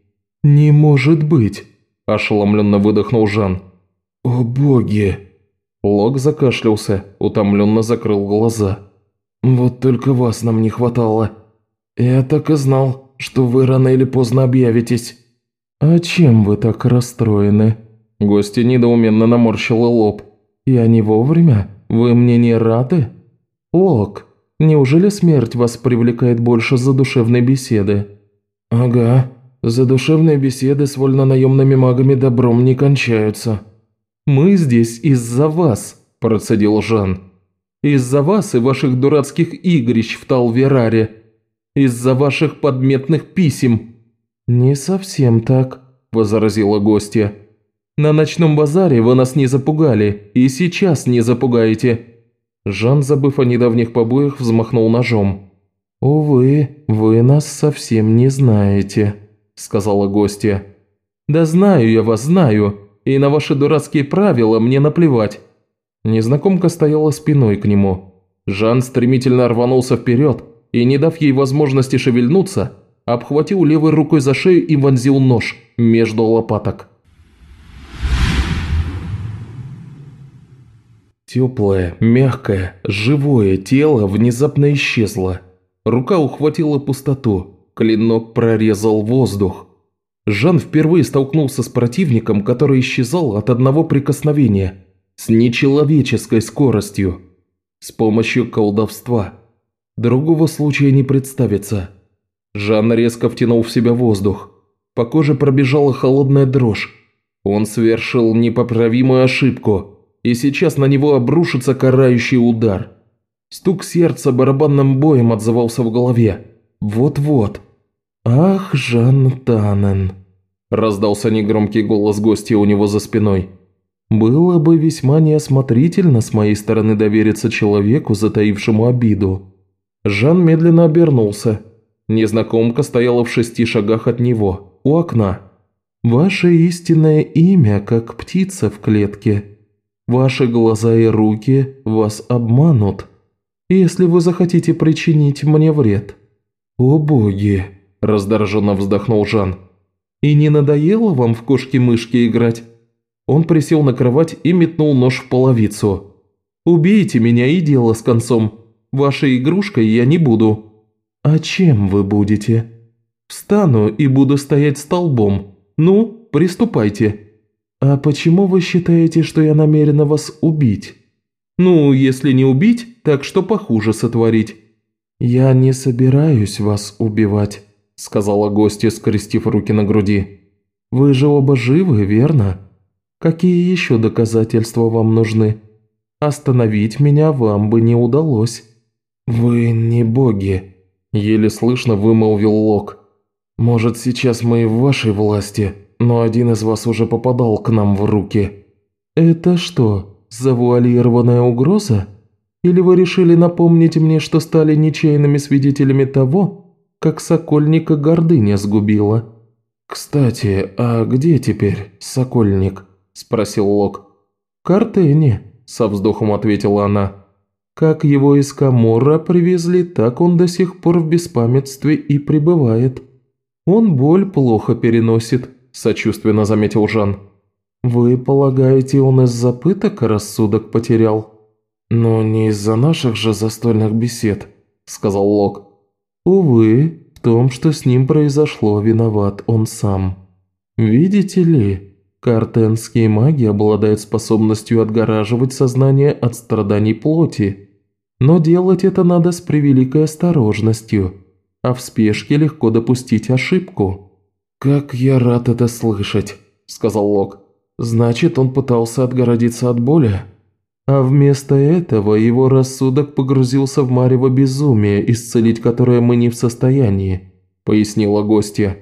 Не может быть, ошеломленно выдохнул Жан. «О боги!» Лок закашлялся, утомленно закрыл глаза. «Вот только вас нам не хватало. Я так и знал, что вы рано или поздно объявитесь». «А чем вы так расстроены?» Гостья недоуменно наморщила лоб. «Я не вовремя? Вы мне не рады?» «Лок, неужели смерть вас привлекает больше задушевной беседы?» «Ага, задушевные беседы с вольнонаемными магами добром не кончаются», «Мы здесь из-за вас», – процедил Жан. «Из-за вас и ваших дурацких игрищ в Талвераре. Из-за ваших подметных писем». «Не совсем так», – возразила гостья. «На ночном базаре вы нас не запугали, и сейчас не запугаете». Жан, забыв о недавних побоях, взмахнул ножом. «Увы, вы нас совсем не знаете», – сказала гостья. «Да знаю я вас, знаю и на ваши дурацкие правила мне наплевать». Незнакомка стояла спиной к нему. Жан стремительно рванулся вперед и, не дав ей возможности шевельнуться, обхватил левой рукой за шею и вонзил нож между лопаток. Теплое, мягкое, живое тело внезапно исчезло. Рука ухватила пустоту, клинок прорезал воздух. Жан впервые столкнулся с противником, который исчезал от одного прикосновения, с нечеловеческой скоростью, с помощью колдовства. Другого случая не представится. Жан резко втянул в себя воздух. По коже пробежала холодная дрожь. Он совершил непоправимую ошибку, и сейчас на него обрушится карающий удар. Стук сердца барабанным боем отзывался в голове. Вот-вот. «Ах, Жан Танен!» – раздался негромкий голос гостя у него за спиной. «Было бы весьма неосмотрительно с моей стороны довериться человеку, затаившему обиду». Жан медленно обернулся. Незнакомка стояла в шести шагах от него, у окна. «Ваше истинное имя, как птица в клетке. Ваши глаза и руки вас обманут, если вы захотите причинить мне вред». «О боги!» – раздраженно вздохнул Жан. «И не надоело вам в кошки-мышки играть?» Он присел на кровать и метнул нож в половицу. «Убейте меня и дело с концом. Вашей игрушкой я не буду». «А чем вы будете?» «Встану и буду стоять столбом. Ну, приступайте». «А почему вы считаете, что я намерена вас убить?» «Ну, если не убить, так что похуже сотворить?» «Я не собираюсь вас убивать сказала гостья, скрестив руки на груди. «Вы же оба живы, верно? Какие еще доказательства вам нужны? Остановить меня вам бы не удалось». «Вы не боги», – еле слышно вымолвил Лок. «Может, сейчас мы в вашей власти, но один из вас уже попадал к нам в руки». «Это что, завуалированная угроза? Или вы решили напомнить мне, что стали нечаянными свидетелями того, как сокольника гордыня сгубила». «Кстати, а где теперь сокольник?» – спросил Лок. «В Картене», – со вздохом ответила она. «Как его из Камора привезли, так он до сих пор в беспамятстве и пребывает. Он боль плохо переносит», – сочувственно заметил Жан. «Вы полагаете, он из-за пыток рассудок потерял?» «Но не из-за наших же застольных бесед», – сказал Лок. «Увы, в том, что с ним произошло, виноват он сам. Видите ли, картенские маги обладают способностью отгораживать сознание от страданий плоти. Но делать это надо с превеликой осторожностью, а в спешке легко допустить ошибку. «Как я рад это слышать», – сказал Лок. «Значит, он пытался отгородиться от боли?» А вместо этого его рассудок погрузился в марево безумие, исцелить которое мы не в состоянии», – пояснила гостья.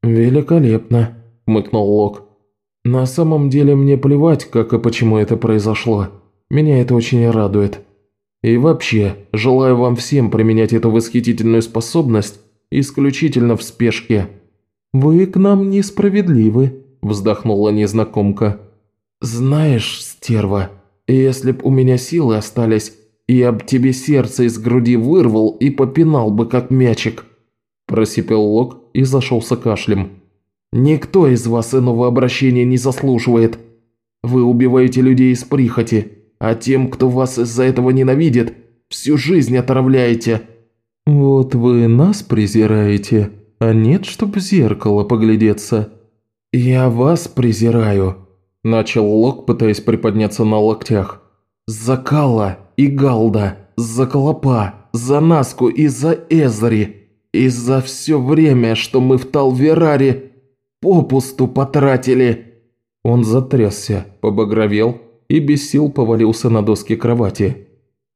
«Великолепно», – мыкнул Лок. «На самом деле мне плевать, как и почему это произошло. Меня это очень радует. И вообще, желаю вам всем применять эту восхитительную способность исключительно в спешке». «Вы к нам несправедливы», – вздохнула незнакомка. «Знаешь, стерва», если б у меня силы остались, я б тебе сердце из груди вырвал и попинал бы, как мячик». Просипел Лок и зашелся кашлем. «Никто из вас иного обращения не заслуживает. Вы убиваете людей из прихоти, а тем, кто вас из-за этого ненавидит, всю жизнь отравляете». «Вот вы нас презираете, а нет, чтоб в зеркало поглядеться». «Я вас презираю», Начал Лок, пытаясь приподняться на локтях. «За Калла и Галда, за Клопа, за Наску и за Эзри, и за все время, что мы в Талвераре попусту потратили!» Он затрясся, побагровел и без сил повалился на доски кровати.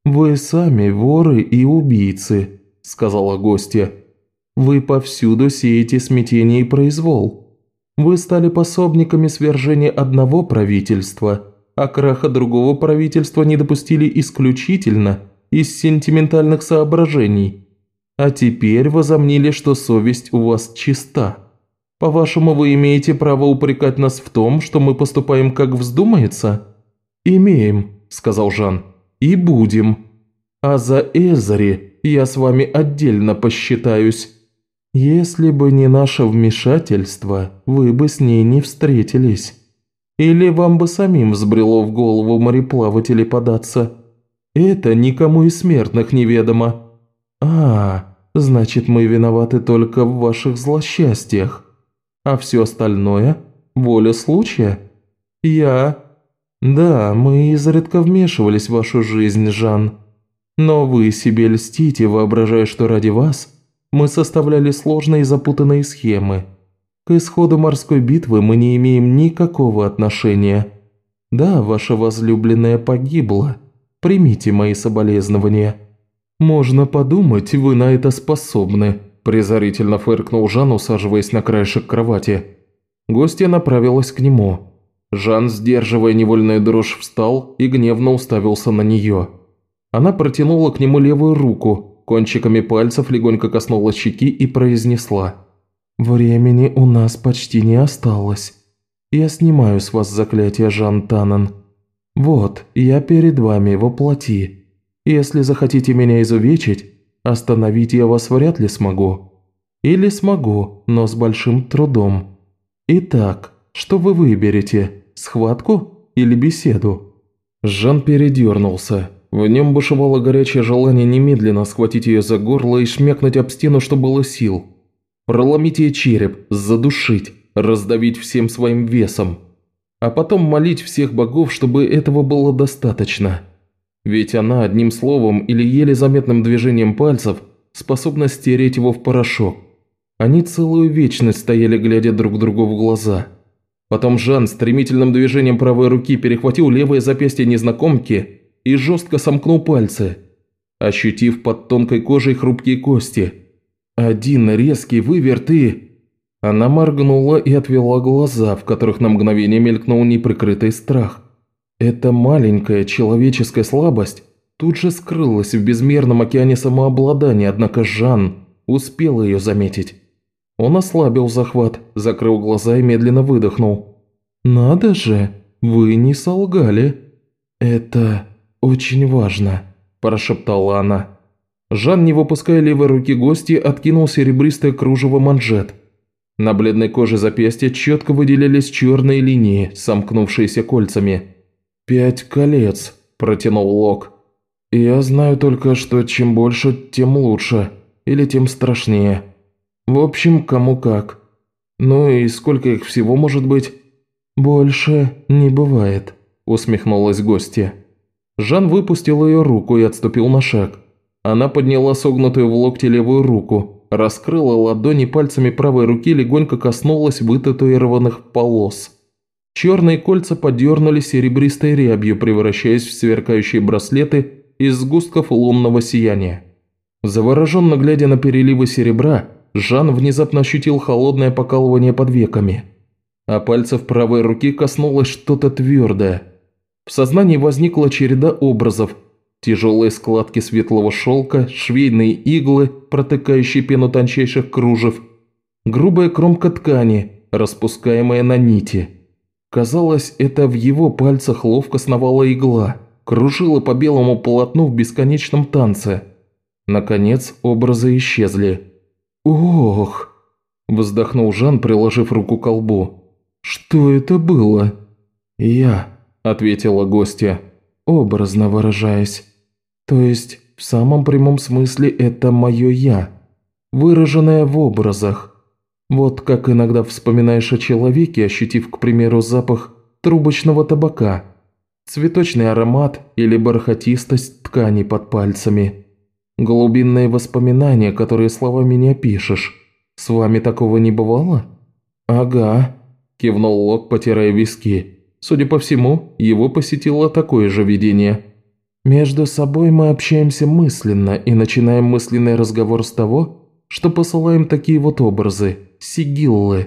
«Вы сами воры и убийцы», – сказала гостья. «Вы повсюду сеете смятение и произвол. Вы стали пособниками свержения одного правительства, а краха другого правительства не допустили исключительно из сентиментальных соображений. А теперь возомнили, что совесть у вас чиста. По-вашему, вы имеете право упрекать нас в том, что мы поступаем как вздумается? «Имеем», – сказал Жан, – «и будем. А за Эзари я с вами отдельно посчитаюсь». Если бы не наше вмешательство, вы бы с ней не встретились. Или вам бы самим взбрело в голову мореплавателей податься. Это никому из смертных неведомо. А, значит, мы виноваты только в ваших злосчастьях. А все остальное – воля случая? Я... Да, мы изредка вмешивались в вашу жизнь, Жан. Но вы себе льстите, воображая, что ради вас – мы составляли сложные и запутанные схемы. К исходу морской битвы мы не имеем никакого отношения. Да, ваша возлюбленная погибла. Примите мои соболезнования. Можно подумать, вы на это способны», – презрительно фыркнул Жан, усаживаясь на краешек кровати. Гостья направилась к нему. Жан, сдерживая невольную дрожь, встал и гневно уставился на нее. Она протянула к нему левую руку, кончиками пальцев легонько коснулась щеки и произнесла. «Времени у нас почти не осталось. Я снимаю с вас заклятие, Жан Таннен. Вот, я перед вами воплоти. Если захотите меня изувечить, остановить я вас вряд ли смогу. Или смогу, но с большим трудом. Итак, что вы выберете, схватку или беседу?» Жан передернулся. В нем бушевало горячее желание немедленно схватить ее за горло и шмякнуть об стену, что было сил. Проломить ей череп, задушить, раздавить всем своим весом. А потом молить всех богов, чтобы этого было достаточно. Ведь она одним словом или еле заметным движением пальцев способна стереть его в порошок. Они целую вечность стояли, глядя друг другу в глаза. Потом Жан стремительным движением правой руки перехватил левое запястье незнакомки и жестко сомкнул пальцы, ощутив под тонкой кожей хрупкие кости. Один резкий выверт и... Она моргнула и отвела глаза, в которых на мгновение мелькнул неприкрытый страх. Эта маленькая человеческая слабость тут же скрылась в безмерном океане самообладания, однако Жан успел ее заметить. Он ослабил захват, закрыл глаза и медленно выдохнул. «Надо же, вы не солгали. Это «Очень важно», – прошептала она. Жан, не выпуская левой руки гости, откинул серебристое кружево манжет. На бледной коже запястья четко выделялись черные линии, сомкнувшиеся кольцами. «Пять колец», – протянул Лок. «Я знаю только, что чем больше, тем лучше. Или тем страшнее. В общем, кому как. Ну и сколько их всего может быть? Больше не бывает, усмехнулась гостья. Жан выпустил ее руку и отступил на шаг. Она подняла согнутую в локте левую руку, раскрыла ладони пальцами правой руки легонько коснулась вытатуированных полос. Черные кольца подернули серебристой рябью, превращаясь в сверкающие браслеты из сгустков лунного сияния. Завороженно глядя на переливы серебра, Жан внезапно ощутил холодное покалывание под веками, а пальцев правой руки коснулось что-то твердое. В сознании возникла череда образов, тяжелые складки светлого шелка, швейные иглы, протыкающие пену тончайших кружев, грубая кромка ткани, распускаемая на нити. Казалось, это в его пальцах ловко сновала игла, кружила по белому полотну в бесконечном танце. Наконец образы исчезли. «Ох!» – вздохнул Жан, приложив руку к колбу. «Что это было?» «Я», – ответила гостья, образно выражаясь. «То есть, в самом прямом смысле это мое «я», выраженное в образах. Вот как иногда вспоминаешь о человеке, ощутив, к примеру, запах трубочного табака, цветочный аромат или бархатистость ткани под пальцами». Глубинные воспоминания, которые словами не опишешь. С вами такого не бывало?» «Ага», – кивнул Лок, потирая виски. Судя по всему, его посетило такое же видение. «Между собой мы общаемся мысленно и начинаем мысленный разговор с того, что посылаем такие вот образы, сигиллы,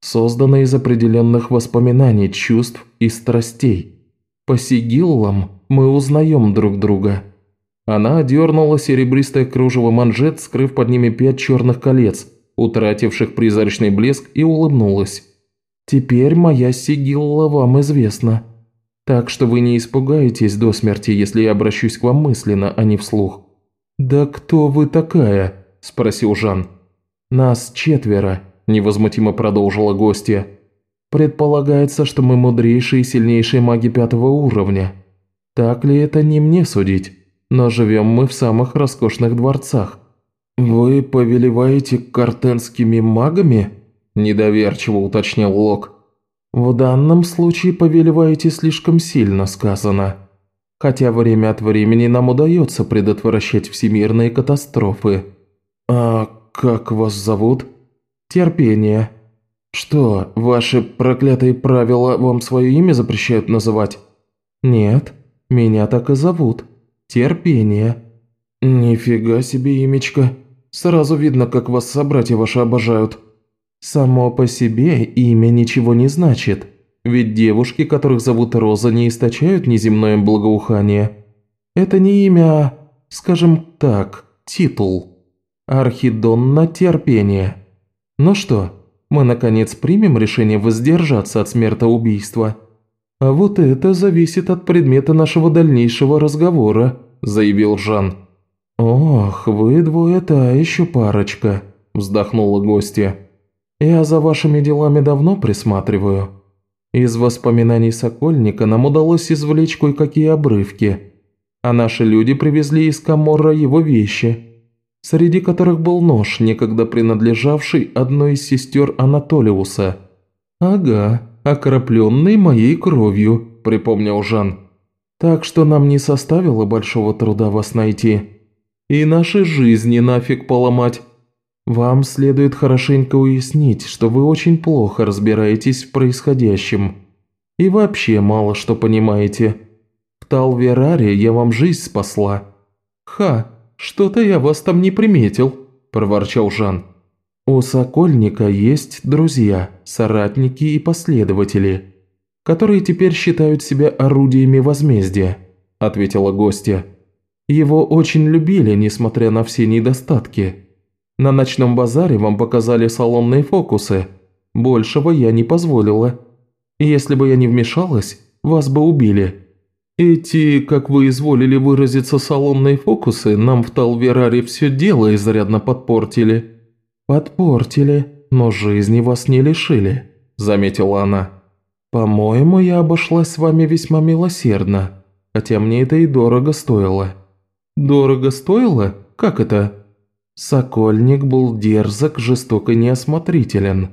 созданные из определенных воспоминаний, чувств и страстей. По сигиллам мы узнаем друг друга». Она одернула серебристое кружево манжет, скрыв под ними пять черных колец, утративших призрачный блеск, и улыбнулась. «Теперь моя сигилла вам известна. Так что вы не испугаетесь до смерти, если я обращусь к вам мысленно, а не вслух». «Да кто вы такая?» – спросил Жан. «Нас четверо», – невозмутимо продолжила гостья. «Предполагается, что мы мудрейшие и сильнейшие маги пятого уровня. Так ли это не мне судить?» Но живем мы в самых роскошных дворцах». «Вы повелеваете картенскими магами?» – недоверчиво уточнил Лок. «В данном случае повелеваете слишком сильно сказано. Хотя время от времени нам удается предотвращать всемирные катастрофы». «А как вас зовут?» «Терпение». «Что, ваши проклятые правила вам свое имя запрещают называть?» «Нет, меня так и зовут». Терпение. Нифига себе имечко. Сразу видно, как вас собратья ваши обожают. Само по себе имя ничего не значит. Ведь девушки, которых зовут Роза, не источают неземное благоухание. Это не имя, а, скажем так, титул. Архидонна терпение. Ну что, мы наконец примем решение воздержаться от смертоубийства. «А вот это зависит от предмета нашего дальнейшего разговора», – заявил Жан. «Ох, вы двое та еще парочка», – вздохнула гостья. «Я за вашими делами давно присматриваю. Из воспоминаний Сокольника нам удалось извлечь кое-какие обрывки, а наши люди привезли из Каморра его вещи, среди которых был нож, некогда принадлежавший одной из сестер Анатолиуса. Ага, окропленный моей кровью», – припомнил Жан. «Так что нам не составило большого труда вас найти. И наши жизни нафиг поломать. Вам следует хорошенько уяснить, что вы очень плохо разбираетесь в происходящем. И вообще мало что понимаете. В Талвераре я вам жизнь спасла». «Ха, что-то я вас там не приметил», – проворчал Жан. У Сокольника есть друзья, соратники и последователи, которые теперь считают себя орудиями возмездия», – ответила гостья. «Его очень любили, несмотря на все недостатки. На ночном базаре вам показали салонные фокусы. Большего я не позволила. Если бы я не вмешалась, вас бы убили. Эти, как вы изволили выразиться, салонные фокусы нам в Талвераре все дело изрядно подпортили». «Подпортили, но жизни вас не лишили», – заметила она. «По-моему, я обошлась с вами весьма милосердно, хотя мне это и дорого стоило». «Дорого стоило? Как это?» Сокольник был дерзок, жесток и неосмотрителен.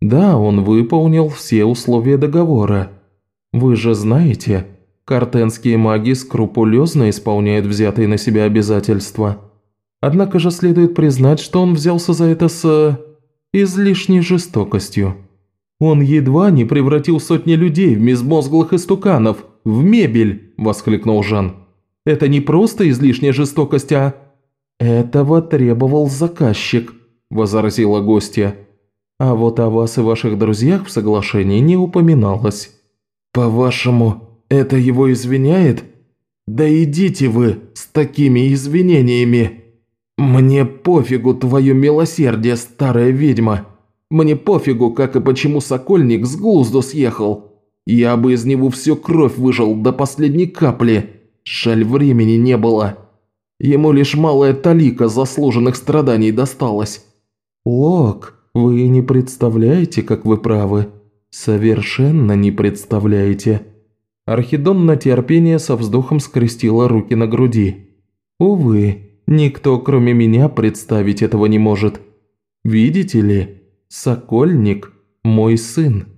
Да, он выполнил все условия договора. Вы же знаете, картенские маги скрупулезно исполняют взятые на себя обязательства. Однако же следует признать, что он взялся за это с... излишней жестокостью. Он едва не превратил сотни людей в безмозглых истуканов, в мебель, воскликнул Жан. Это не просто излишняя жестокость, а... «Этого требовал заказчик», – возразила гостья. «А вот о вас и ваших друзьях в соглашении не упоминалось». «По-вашему, это его извиняет? Да идите вы с такими извинениями! Мне пофигу твое милосердие, старая ведьма! Мне пофигу, как и почему Сокольник с глузду съехал! Я бы из него всю кровь выжил до последней капли! Жаль, времени не было!» Ему лишь малая талика заслуженных страданий досталась. «Лок, вы не представляете, как вы правы. Совершенно не представляете». Архидон на терпение со вздохом скрестила руки на груди. «Увы, никто, кроме меня, представить этого не может. Видите ли, Сокольник – мой сын».